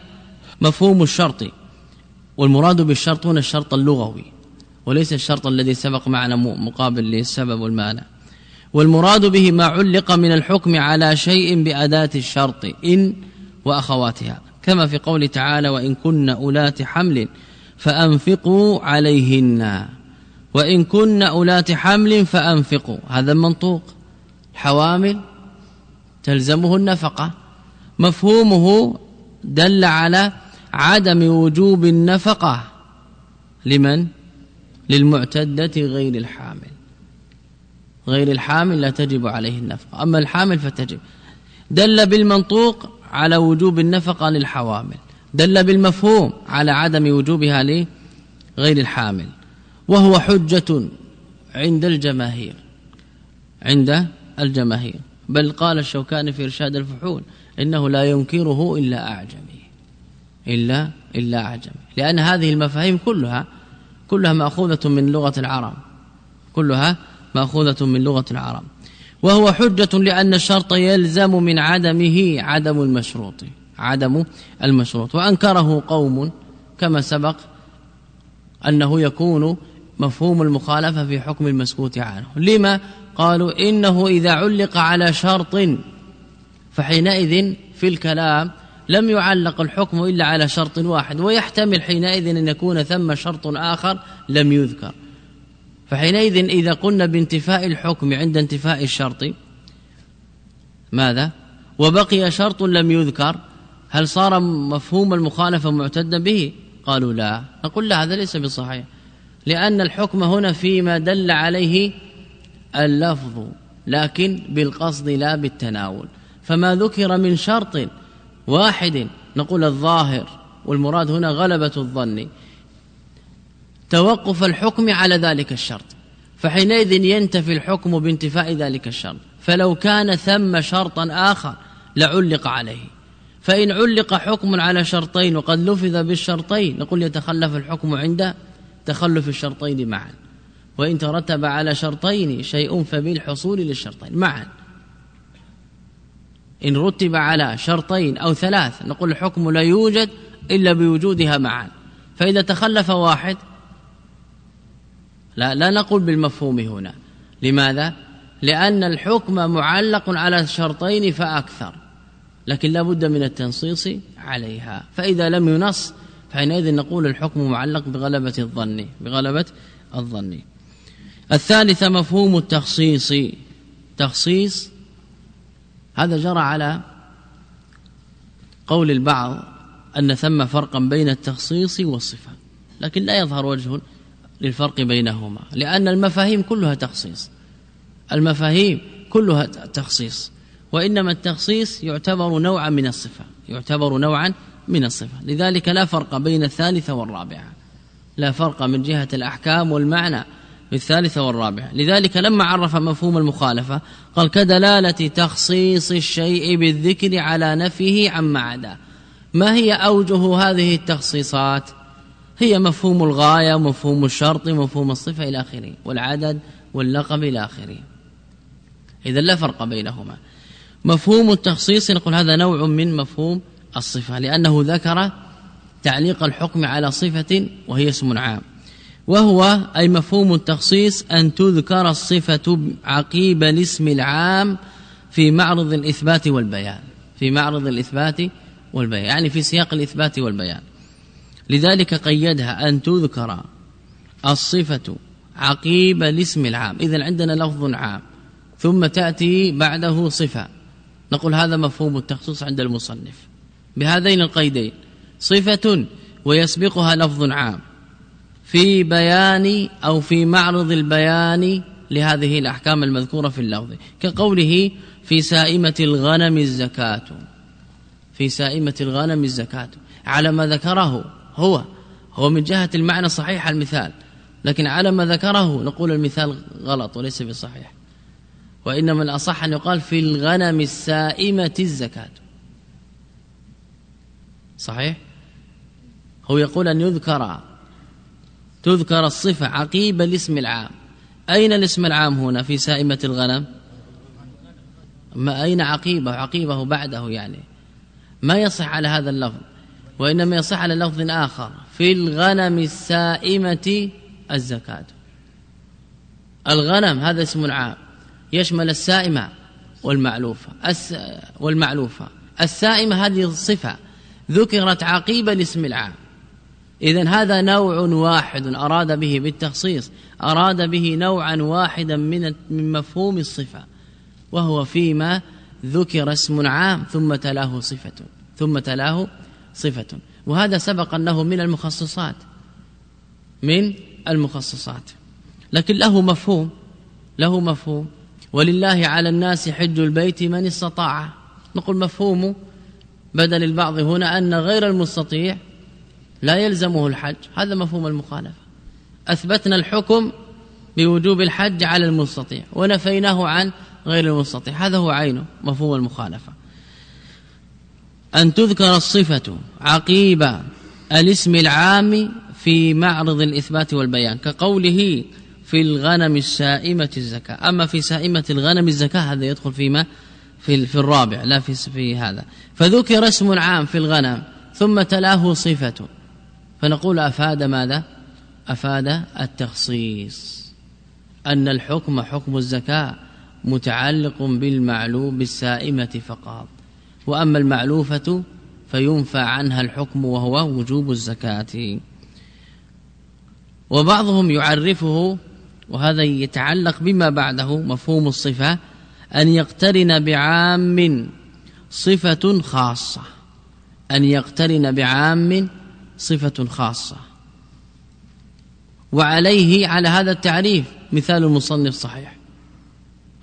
مفهوم الشرط والمراد بالشرط هنا الشرط اللغوي. وليس الشرط الذي سبق معنا مقابل للسبب والمانع والمراد به ما علق من الحكم على شيء بأداة الشرط إن وأخواتها. كما في قول تعالى وإن كن أولات حمل فأنفقوا عليهن. وإن كن أولات حمل فأنفقوا. هذا منطوق. حوامل تلزمه النفقة مفهومه دل على عدم وجوب النفقة. لمن؟ للمعتدة غير الحامل. غير الحامل لا تجب عليه النفقة. أما الحامل فتجب. دل بالمنطوق على وجوب النفقة للحوامل دل بالمفهوم على عدم وجوبها لغير الحامل. وهو حجة عند الجماهير. عند الجماهير. بل قال الشوكاني في إرشاد الفحول إنه لا ينكره إلا أعجمي. إلا إلا أعجمي. لأن هذه المفاهيم كلها كلها مأخوذة من لغة العرب. كلها مأخوذة من لغة العرب. وهو حجة لأن الشرط يلزم من عدمه عدم المشروط عدم المشروط. وأنكره قوم كما سبق أنه يكون مفهوم المخالفة في حكم المسكوت عنه. لما؟ قالوا إنه إذا علق على شرط فحينئذ في الكلام لم يعلق الحكم إلا على شرط واحد ويحتمل حينئذ أن يكون ثم شرط آخر لم يذكر. فحينئذ إذا قلنا بانتفاء الحكم عند انتفاء الشرط ماذا؟ وبقي شرط لم يذكر هل صار مفهوم المخالفة معتدا به؟ قالوا لا. نقول لا هذا ليس بصحيح. لأن الحكم هنا فيما دل عليه اللفظ لكن بالقصد لا بالتناول. فما ذكر من شرط واحد نقول الظاهر والمراد هنا غلبة الظن. توقف الحكم على ذلك الشرط. فحينئذ ينتفي الحكم بانتفاء ذلك الشرط. فلو كان ثم شرطا آخر لعلق عليه. فإن علق حكم على شرطين وقد لفظ بالشرطين نقول يتخلف الحكم عند تخلف الشرطين معا. وإن ترتب على شرطين شيء فبالحصول للشرطين معا. إن رتب على شرطين أو ثلاث نقول الحكم لا يوجد إلا بوجودها معا. فإذا تخلف واحد لا لا نقول بالمفهوم هنا. لماذا؟ لأن الحكم معلق على شرطين فأكثر لكن لا بد من التنصيص عليها. فإذا لم ينص فحينئذ نقول الحكم معلق بغلبة الظن بغلبة الظن. الثالثة مفهوم التخصيص تخصيص هذا جرى على قول البعض أن ثم فرقا بين التخصيص والصفة لكن لا يظهر وجه للفرق بينهما لأن المفاهيم كلها تخصيص. المفاهيم كلها تخصيص وإنما التخصيص يعتبر نوعا من الصفة يعتبر نوعا من الصفة. لذلك لا فرق بين الثالثة والرابعة لا فرق من جهة الأحكام والمعنى بالثالثة والرابعة. لذلك لما عرف مفهوم المخالفة قال كدلالة تخصيص الشيء بالذكر على نفيه عما عداه ما هي أوجه هذه التخصيصات؟ هي مفهوم الغاية مفهوم الشرط مفهوم الصفة إلى آخره والعدد واللقب إلى آخره. إذا لا فرق بينهما. مفهوم التخصيص نقول هذا نوع من مفهوم الصفة لأنه ذكر تعليق الحكم على صفة وهي اسم عام. وهو أي مفهوم التخصيص أن تذكر الصفة عقيب الاسم العام في معرض الإثبات والبيان. في معرض الإثبات والبيان. يعني في سياق الإثبات والبيان. لذلك قيدها أن تذكر الصفة عقيب الاسم العام. إذا عندنا لفظ عام. ثم تأتي بعده صفة. نقول هذا مفهوم التخصيص عند المصنف. بهذين القيدين. صفة ويسبقها لفظ عام. في بيان أو في معرض البيان لهذه الأحكام المذكورة في اللفظ كقوله في سائمة الغنم الزكاة. في سائمة الغنم الزكاة. على ما ذكره هو هو من جهة المعنى صحيح المثال لكن على ما ذكره نقول المثال غلط وليس بصحيح. وإنما الأصح أن يقال في الغنم السائمة الزكاة. صحيح؟ هو يقول أن يذكر تذكر الصفة عقيب الاسم العام. أين الاسم العام هنا في سائمة الغنم؟ ما أين عقيبه؟ عقيبه بعده يعني. ما يصح على هذا اللفظ وإنما يصح على لفظ آخر في الغنم السائمة الزكاة. الغنم هذا اسم عام يشمل السائمة والمعلوفة والمعلوفة السائمة هذه الصفة ذكرت عقيب الاسم العام. إذا هذا نوع واحد أراد به بالتخصيص أراد به نوعا واحدا من من مفهوم الصفة وهو فيما ذكر اسم عام ثم تلاه صفة ثم تلاه صفة وهذا سبق أنه من المخصصات من المخصصات لكن له مفهوم له مفهوم ولله على الناس حج البيت من استطاع نقول مفهومه بدل البعض هنا أن غير المستطيع لا يلزمه الحج. هذا مفهوم المخالفة. أثبتنا الحكم بوجوب الحج على المستطيع ونفيناه عن غير المستطيع. هذا هو عينه مفهوم المخالفة. أن تذكر الصفة عقيب الاسم العام في معرض الإثبات والبيان كقوله في الغنم السائمة الزكاة. أما في سائمة الغنم الزكاة هذا يدخل فيما؟ في في الرابع لا في في هذا. فذكر اسم عام في الغنم ثم تلاه صفة. فنقول أفاد ماذا؟ أفاد التخصيص. أن الحكم حكم الزكاة متعلق بالمعلوم بالسائمة فقط. وأما المعلوفة فينفى عنها الحكم وهو وجوب الزكاة. وبعضهم يعرفه وهذا يتعلق بما بعده مفهوم الصفة أن يقترن بعام صفة خاصة. أن يقترن بعام صفة خاصة. وعليه على هذا التعريف مثال المصنف صحيح.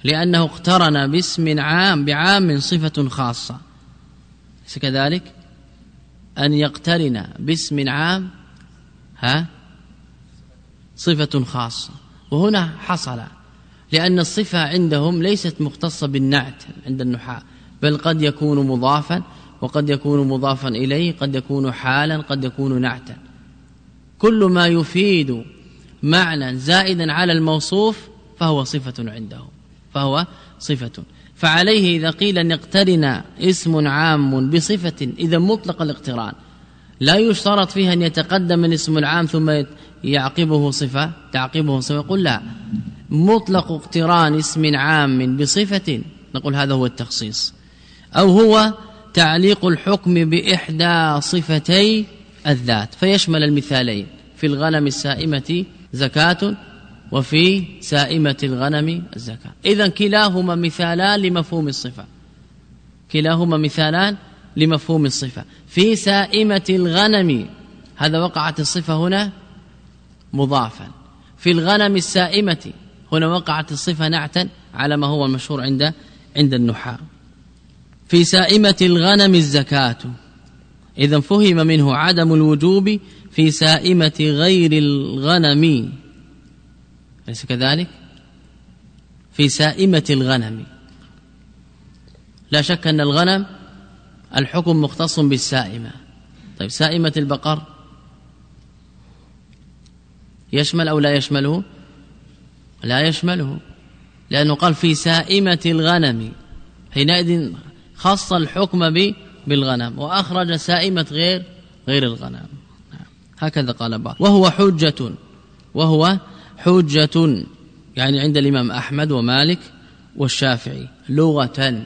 لأنه اقترن باسم عام بعام صفة خاصة. ليس كذلك؟ أن يقترن باسم عام ها؟ صفة خاصة. وهنا حصل لأن الصفة عندهم ليست مختصة بالنعت عند النحاة بل قد يكون مضافا وقد يكون مضافا إليه قد يكون حالا قد يكون نعتا. كل ما يفيد معنى زائدا على الموصوف فهو صفة عندهم فهو صفة. فعليه إذا قيل أن يقترن اسم عام بصفة إذا مطلق الاقتران. لا يشترط فيها أن يتقدم الاسم العام ثم يعقبه صفة تعقبه صفة. يقول لا مطلق اقتران اسم عام بصفة نقول هذا هو التخصيص. أو هو تعليق الحكم بإحدى صفتي الذات فيشمل المثالين في الغنم السائمة زكاة وفي سائمة الغنم الزكاة. إذا كلاهما مثالان لمفهوم الصفة. كلاهما مثالان لمفهوم الصفة. في سائمة الغنم هذا وقعت الصفة هنا مضافا. في الغنم السائمة هنا وقعت الصفة نعتا على ما هو المشهور عند عند النحاة. في سائمة الغنم الزكاة. إذا فهم منه عدم الوجوب في سائمة غير الغنم. أليس كذلك؟ في سائمة الغنم. لا شك أن الغنم الحكم مختص بالسائمة. طيب سائمة البقر يشمل أو لا يشمله؟ لا يشمله لأنه قال في سائمة الغنم. حينئذ خص الحكم بالغنم وأخرج سائمة غير غير الغنم. هكذا قال بعض وهو حجة وهو حجة. يعني عند الإمام أحمد ومالك والشافعي لغة.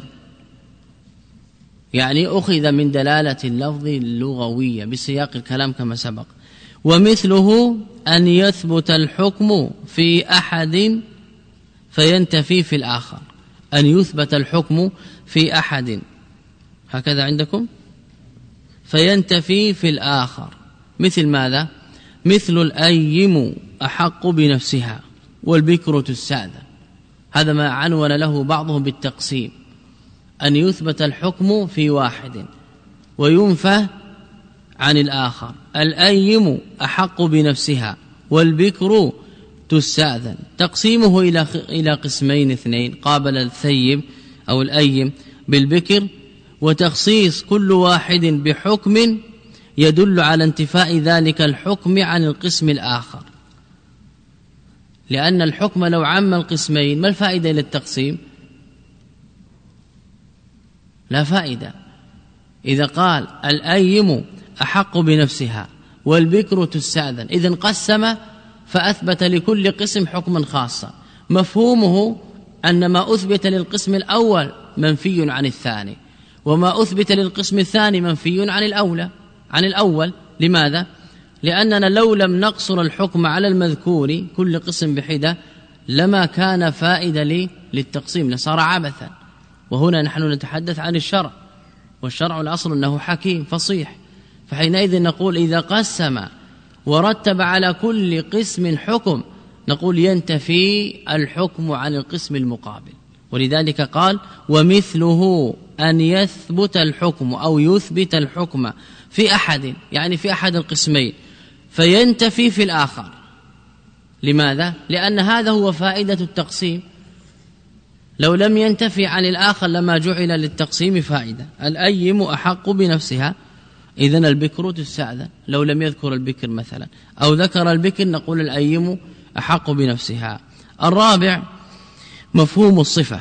يعني أخذ من دلالة اللفظ اللغوية بسياق الكلام كما سبق. ومثله أن يثبت الحكم في أحد فينتفي في الآخر. أن يثبت الحكم في أحد. هكذا عندكم؟ فينتفي في الآخر. مثل ماذا؟ مثل الأيم أحق بنفسها والبكر تستأذن هذا ما عنون له بعضهم بالتقسيم. أن يثبت الحكم في واحد وينفى عن الآخر. الأيم أحق بنفسها والبكر تستأذن تقسيمه إلى قسمين اثنين. قابل الثيب أو الأيم بالبكر وتخصيص كل واحد بحكم يدل على انتفاء ذلك الحكم عن القسم الآخر. لأن الحكم لو عم القسمين ما الفائدة للتقسيم؟ لا فائدة. إذا قال الأيم أحق بنفسها والبكر تستأذن إذا قسم فأثبت لكل قسم حكما خاصا. مفهومه أن ما أثبت للقسم الأول منفي عن الثاني وما أثبت للقسم الثاني منفي عن الأولى عن الأول. لماذا؟ لأننا لو لم نقصر الحكم على المذكور كل قسم بحدة لما كان فائدة للتقسيم لصار عبثا. وهنا نحن نتحدث عن الشرع والشرع الأصل أنه حكيم فصيح. فحينئذ نقول إذا قسم ورتب على كل قسم حكم نقول ينتفي الحكم عن القسم المقابل. ولذلك قال ومثله أن يثبت الحكم أو يثبت الحكم في أحد يعني في أحد القسمين فينتفي في الآخر. لماذا؟ لأن هذا هو فائدة التقسيم. لو لم ينتفي عن الآخر لما جعل للتقسيم فائدة. الأيم أحق بنفسها. إذا البكر تستأذن لو لم يذكر البكر مثلا. أو ذكر البكر نقول الأيم أحق بنفسها. الرابع مفهوم الصفة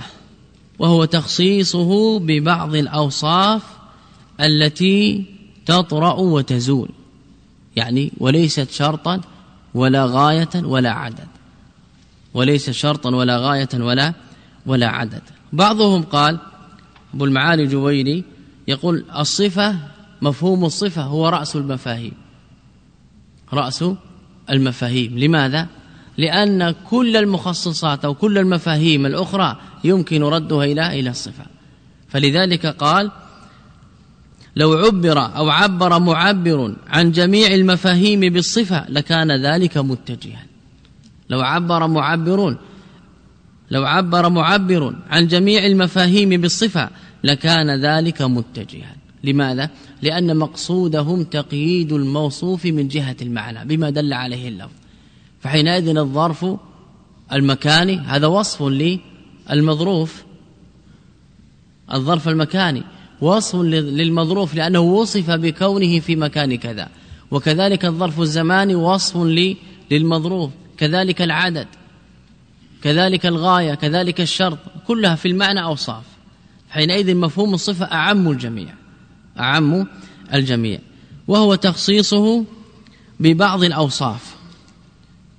وهو تخصيصه ببعض الأوصاف التي تطرأ وتزول يعني وليست شرطا ولا غاية ولا عدد. وليس شرطا ولا غاية ولا ولا عدد. بعضهم قال أبو المعالي جويني يقول الصفة مفهوم الصفة هو رأس المفاهيم. رأس المفاهيم. لماذا؟ لأن كل المخصصات أو كل المفاهيم الأخرى يمكن ردها إلى إلى الصفة. فلذلك قال لو عبر أو عبر معبر عن جميع المفاهيم بالصفة لكان ذلك متجها. لو عبر معبر لو عبر معبر عن جميع المفاهيم بالصفة لكان ذلك متجها. لماذا؟ لأن مقصودهم تقييد الموصوف من جهة المعنى بما دل عليه اللفظ. فحينئذ الظرف المكاني هذا وصف للمظروف. الظرف المكاني وصف للمظروف لأنه وصف بكونه في مكان كذا. وكذلك الظرف الزماني وصف للمظروف كذلك العدد كذلك الغاية كذلك الشرط كلها في المعنى أوصاف. حينئذ مفهوم الصفة أعم الجميع أعم الجميع. وهو تخصيصه ببعض الأوصاف.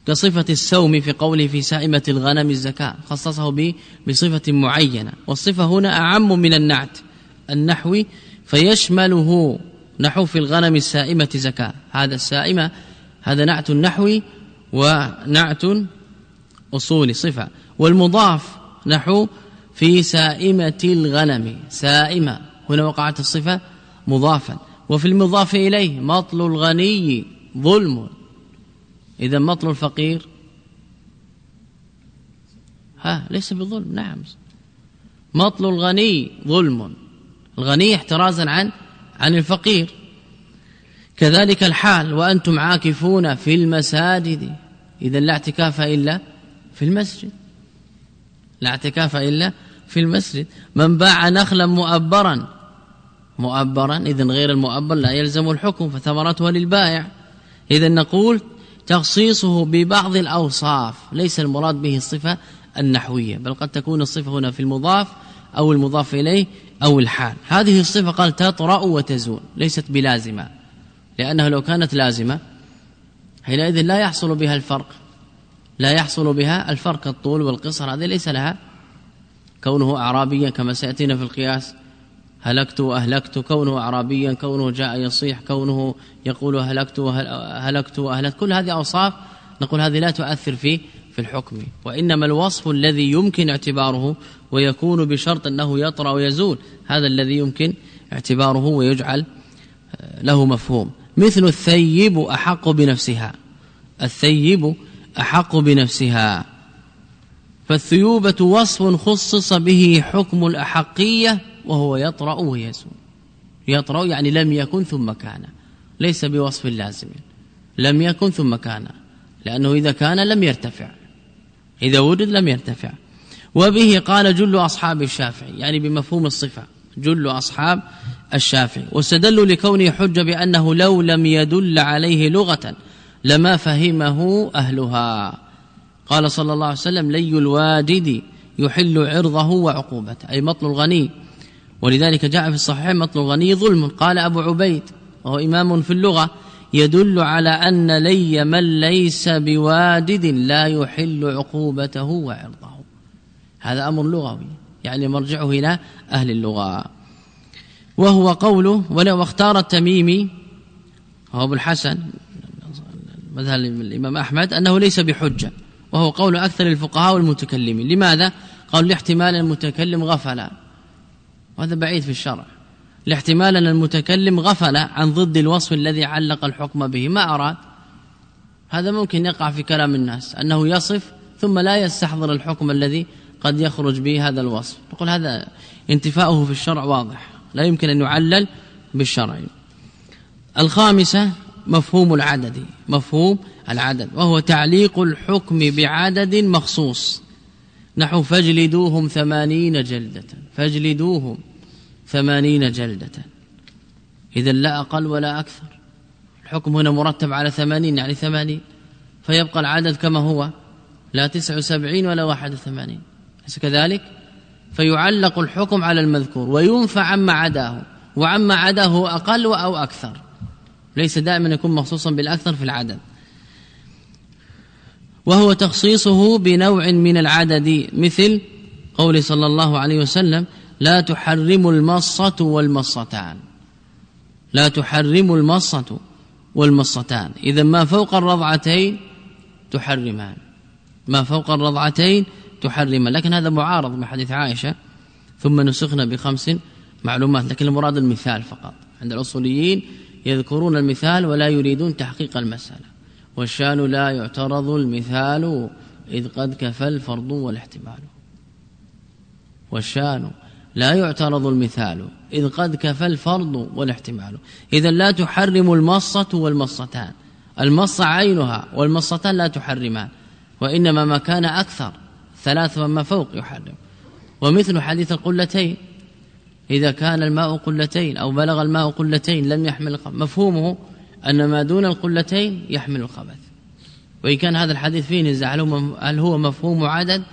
كصفة السوم في قوله في سائمة الغنم الزكاة خصصه بصفة معينة. والصفة هنا أعم من النعت النحوي فيشمله نحو في الغنم السائمة زكاة. هذا السائمة هذا نعت نحوي ونعت أصولي صفة والمضاف نحو في سائمة الغنم سائمة. هنا وقعت الصفة مضافا. وفي المضاف إليه مطل الغني ظلم. إذا مطل الفقير. ها ليس بظلم. نعم. مطل الغني ظلم. الغني احترازا عن عن الفقير. كذلك الحال وأنتم عاكفون في المساجد. إذا لا اعتكاف إلا في المسجد. لا اعتكاف إلا في المسجد. من باع نخلا مؤبرا مؤبرا إذا غير المؤبر لا يلزم الحكم فثمرتها للبائع. إذا نقول تخصيصه ببعض الأوصاف ليس المراد به الصفة النحوية بل قد تكون الصفة هنا في المضاف أو المضاف إليه أو الحال. هذه الصفة قال تطرأ وتزول ليست بلازمة لأنها لو كانت لازمة حينئذ لا يحصل بها الفرق لا يحصل بها الفرق الطول والقصر هذه ليس لها كونه أعرابيا كما سيأتينا في القياس. هلكت وأهلكت كونه أعرابيا كونه جاء يصيح كونه يقول هلكت وهلكت وأهلكت. كل هذه أوصاف نقول هذه لا تؤثر في في الحكم. وإنما الوصف الذي يمكن اعتباره ويكون بشرط أنه يطرأ ويزول هذا الذي يمكن اعتباره ويجعل له مفهوم. مثل الثيب أحق بنفسها. الثيب أحق بنفسها. فالثيوبة وصف خصص به حكم الأحقية وهو يطرأ ويزول يطرأ يعني لم يكن ثم كان. ليس بوصف لازم. لم يكن ثم كان. لأنه إذا كان لم يرتفع. إذا وجد لم يرتفع. وبه قال جل أصحاب الشافعي يعني بمفهوم الصفة. جل أصحاب الشافعي. واستدلوا لكونه حجة بأنه لو لم يدل عليه لغة لما فهمه أهلها. قال صلى الله عليه وسلم لي الواجد يحل عرضه وعقوبته. أي مطل الغني. ولذلك جاء في الصحيح مطل الغني ظلم. قال أبو عبيد وهو إمام في اللغة يدل على أن لي من ليس بوادد لا يحل عقوبته وعرضه. هذا أمر لغوي يعني مرجعه إلى أهل اللغة. وهو قوله ولو اختار التميمي هو أبو الحسن مذهب الإمام أحمد أنه ليس بحجة. وهو قول أكثر الفقهاء والمتكلمين. لماذا؟ قال لاحتمال المتكلم غفل وهذا بعيد في الشرع. لاحتمال ان المتكلم غفل عن ضد الوصف الذي علق الحكم به. ما أراد؟ هذا ممكن يقع في كلام الناس أنه يصف ثم لا يستحضر الحكم الذي قد يخرج به هذا الوصف. نقول هذا انتفاؤه في الشرع واضح. لا يمكن أن يعلل بالشرع. الخامسة مفهوم العدد. مفهوم العدد. وهو تعليق الحكم بعدد مخصوص. نحو فاجلدوهم ثمانين جلدة. فاجلدوهم ثمانين جلدة. إذا لا أقل ولا أكثر. الحكم هنا مرتب على ثمانين يعني ثمانين. فيبقى العدد كما هو لا تسع وسبعين ولا واحد أليس كذلك؟ فيعلق الحكم على المذكور وينفع عما عداه وعما عداه أقل أو أكثر. ليس دائما يكون مخصوصا بالأكثر في العدد. وهو تخصيصه بنوع من العدد مثل قول صلى الله عليه وسلم لا تحرم المصة والمصتان. لا تحرم المصة والمصتان. إذا ما فوق الرضعتين تحرمان. ما فوق الرضعتين تحرمان. لكن هذا معارض مع حديث عائشة. ثم نسخنا بخمس معلومات لكن المراد المثال فقط. عند الأصوليين يذكرون المثال ولا يريدون تحقيق المسألة. والشان لا يعترض المثال إذ قد كفى الفرض والاحتمال. والشان لا يعترض المثال إذ قد كفى الفرض والاحتمال. إذا لا تحرم المصة والمصتان. المصة عينها والمصتان لا تحرمان. وإنما ما كان أكثر ثلاث وما فوق يحرم. ومثل حديث القلتين. إذا كان الماء قلتين أو بلغ الماء قلتين لم يحمل مفهومه أن ما دون القلتين يحمل الخبث. وإن كان هذا الحديث فيه نزاع هل هو مفهوم عدد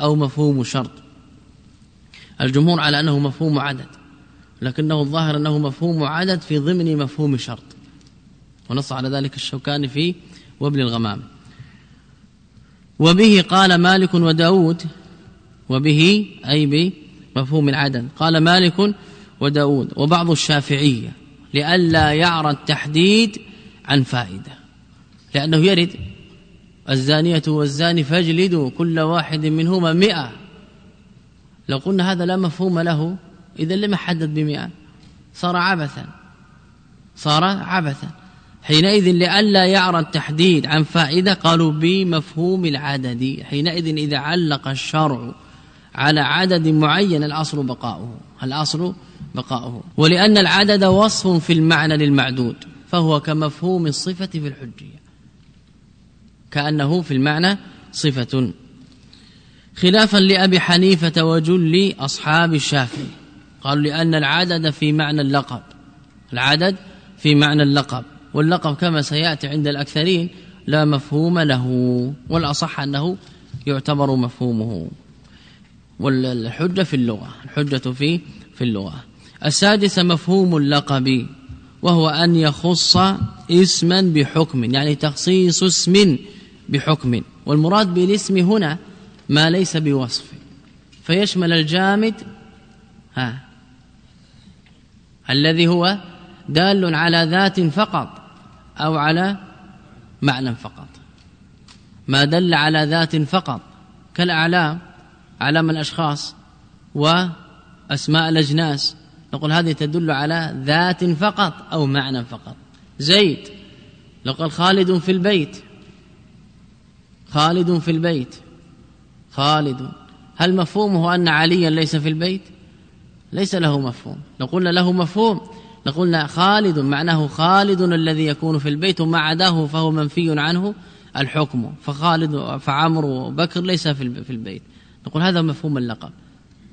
أو مفهوم شرط. الجمهور على أنه مفهوم عدد لكنه الظاهر أنه مفهوم عدد في ضمن مفهوم شرط. ونص على ذلك الشوكاني في وابن الغمام. وبه قال مالك وداود وبه أي بمفهوم العدد قال مالك وداود وبعض الشافعية. لئلا يعرى التحديد عن فائدة لأنه يرد الزانية والزاني فاجلدوا كل واحد منهما مئة. لو قلنا هذا لا مفهوم له إذا لم حدد بمئة صار عبثا صار عبثا. حينئذ لئلا يعرى التحديد عن فائدة قالوا بمفهوم العدد. حينئذ إذا علق الشرع على عدد معين الأصل بقاؤه. الأصل بقاؤه. ولأن العدد وصف في المعنى للمعدود فهو كمفهوم الصفة في الحجية. كأنه في المعنى صفة. خلافا لأبي حنيفة وجل أصحاب الشافعي. قالوا لأن العدد في معنى اللقب. العدد في معنى اللقب. واللقب كما سيأتي عند الأكثرين لا مفهوم له والأصح أنه يعتبر مفهومه. والحجة في اللغة الحجة في في اللغة. السادس مفهوم اللقب وهو أن يخص اسما بحكم يعني تخصيص اسم بحكم. والمراد بالاسم هنا ما ليس بوصف فيشمل الجامد ها الذي هو دال على ذات فقط أو على معنى فقط. ما دل على ذات فقط كالأعلام علام الأشخاص وأسماء الأجناس. نقول هذه تدل على ذات فقط أو معنى فقط. زيد لو قال خالد في البيت. خالد في البيت. خالد. هل مفهومه أن عليا ليس في البيت؟ ليس له مفهوم. لو قلنا له مفهوم لقلنا خالد معناه خالد الذي يكون في البيت وما عداه فهو منفي عنه الحكم. فخالد فعمر وبكر ليس في البيت. نقول هذا مفهوم اللقب.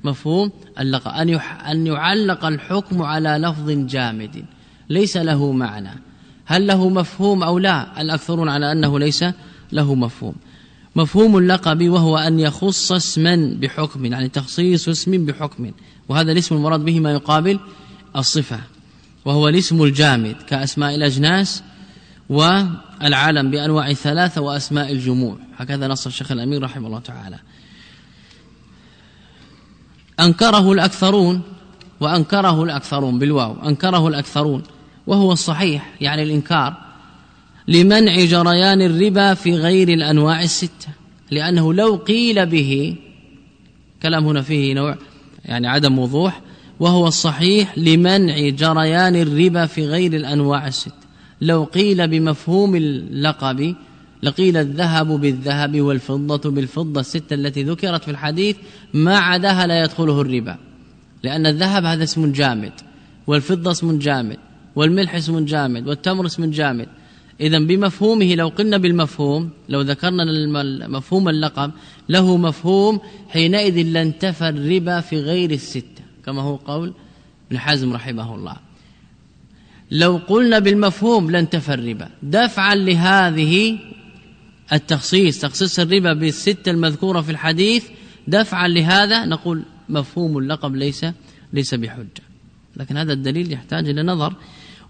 مفهوم؟ اللقب أن أن يعلق الحكم على لفظ جامد. ليس له معنى. هل له مفهوم أو لا؟ الأكثرون على أنه ليس له مفهوم. مفهوم اللقب وهو أن يخص اسما بحكم يعني تخصيص اسم بحكم. وهذا الاسم المراد به ما يقابل الصفة. وهو الاسم الجامد كأسماء الأجناس والعالم بأنواع ثلاثة وأسماء الجموع. هكذا نص الشيخ الأمير رحمه الله تعالى. أنكره الأكثرون وأنكره الأكثرون بالواو أنكره الأكثرون وهو الصحيح يعني الإنكار. لمنع جريان الربا في غير الأنواع الستة لأنه لو قيل به كلام هنا فيه نوع يعني عدم وضوح وهو الصحيح لمنع جريان الربا في غير الأنواع الستة. لو قيل بمفهوم اللقب لقيل الذهب بالذهب والفضة بالفضة الستة التي ذكرت في الحديث ما عداها لا يدخله الربا لأن الذهب هذا اسم جامد والفضة اسم جامد والملح اسم جامد والتمر اسم جامد. إذا بمفهومه لو قلنا بالمفهوم لو ذكرنا مفهوم اللقب له مفهوم حينئذ لانتفى الربا في غير الستة كما هو قول ابن حزم رحمه الله. لو قلنا بالمفهوم لانتفى الربا. دفعا لهذه التخصيص تخصيص الربا بالستة المذكورة في الحديث. دفعا لهذا نقول مفهوم اللقب ليس ليس بحجة. لكن هذا الدليل يحتاج إلى نظر.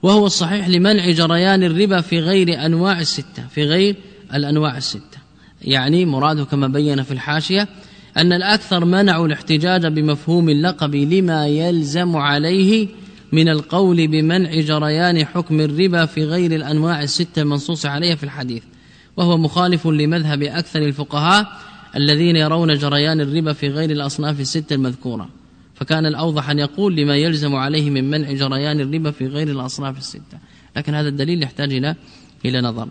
وهو الصحيح لمنع جريان الربا في غير أنواع الستة في غير الأنواع الستة. يعني مراده كما بين في الحاشية أن الأكثر منعوا الاحتجاج بمفهوم اللقب لما يلزم عليه من القول بمنع جريان حكم الربا في غير الأنواع الستة المنصوص عليها في الحديث. وهو مخالف لمذهب أكثر الفقهاء الذين يرون جريان الربا في غير الأصناف الستة المذكورة. فكان الأوضح أن يقول لما يلزم عليه من منع جريان الربا في غير الأصناف الستة. لكن هذا الدليل يحتاج إلى إلى نظر.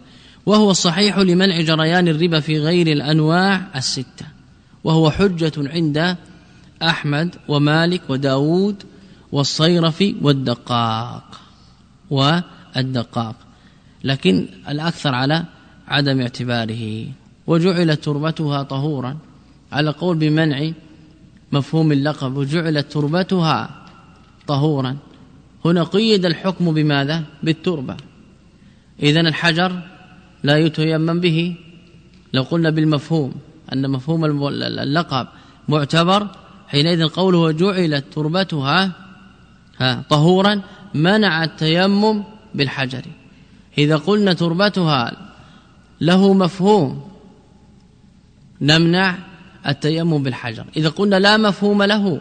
وهو الصحيح لمنع جريان الربا في غير الأنواع الستة. وهو حجة عند أحمد ومالك وداود والصيرفي والدقاق. والدقاق. لكن الأكثر على عدم اعتباره وجعلت تربتها طهورا على قول بمنع مفهوم اللقب وجعلت تربتها طهورا. هنا قيد الحكم بماذا؟ بالتربة. إذا الحجر لا يتيمم به. لو قلنا بالمفهوم أن مفهوم اللقب معتبر حينئذ قوله جعلت تربتها طهورا منع التيمم بالحجر. إذا قلنا تربتها له مفهوم. نمنع التيمم بالحجر. إذا قلنا لا مفهوم له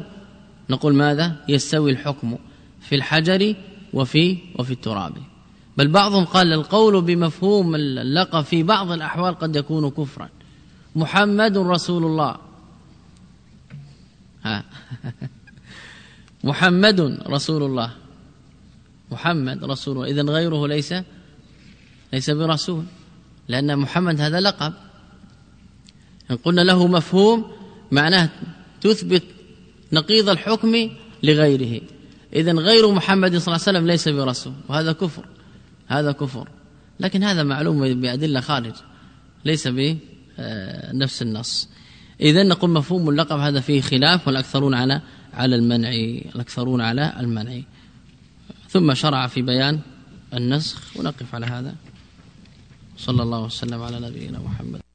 نقول ماذا؟ يستوي الحكم في الحجر وفي وفي التراب. بل بعضهم قال القول بمفهوم اللقب في بعض الأحوال قد يكون كفرا. محمد رسول الله. ها. محمد رسول الله. محمد رسول الله. إذن غيره ليس ليس برسول. لأن محمد هذا لقب. إن قلنا له مفهوم معناه تثبت نقيض الحكم لغيره. إذن غير محمد صلى الله عليه وسلم ليس برسول وهذا كفر هذا كفر. لكن هذا معلوم بأدلة خارج ليس بنفس النص. إذا نقول مفهوم اللقب هذا فيه خلاف والأكثرون على على المنع الأكثرون على المنع. ثم شرع في بيان النسخ ونقف على هذا. صلى الله وسلم على نبينا محمد.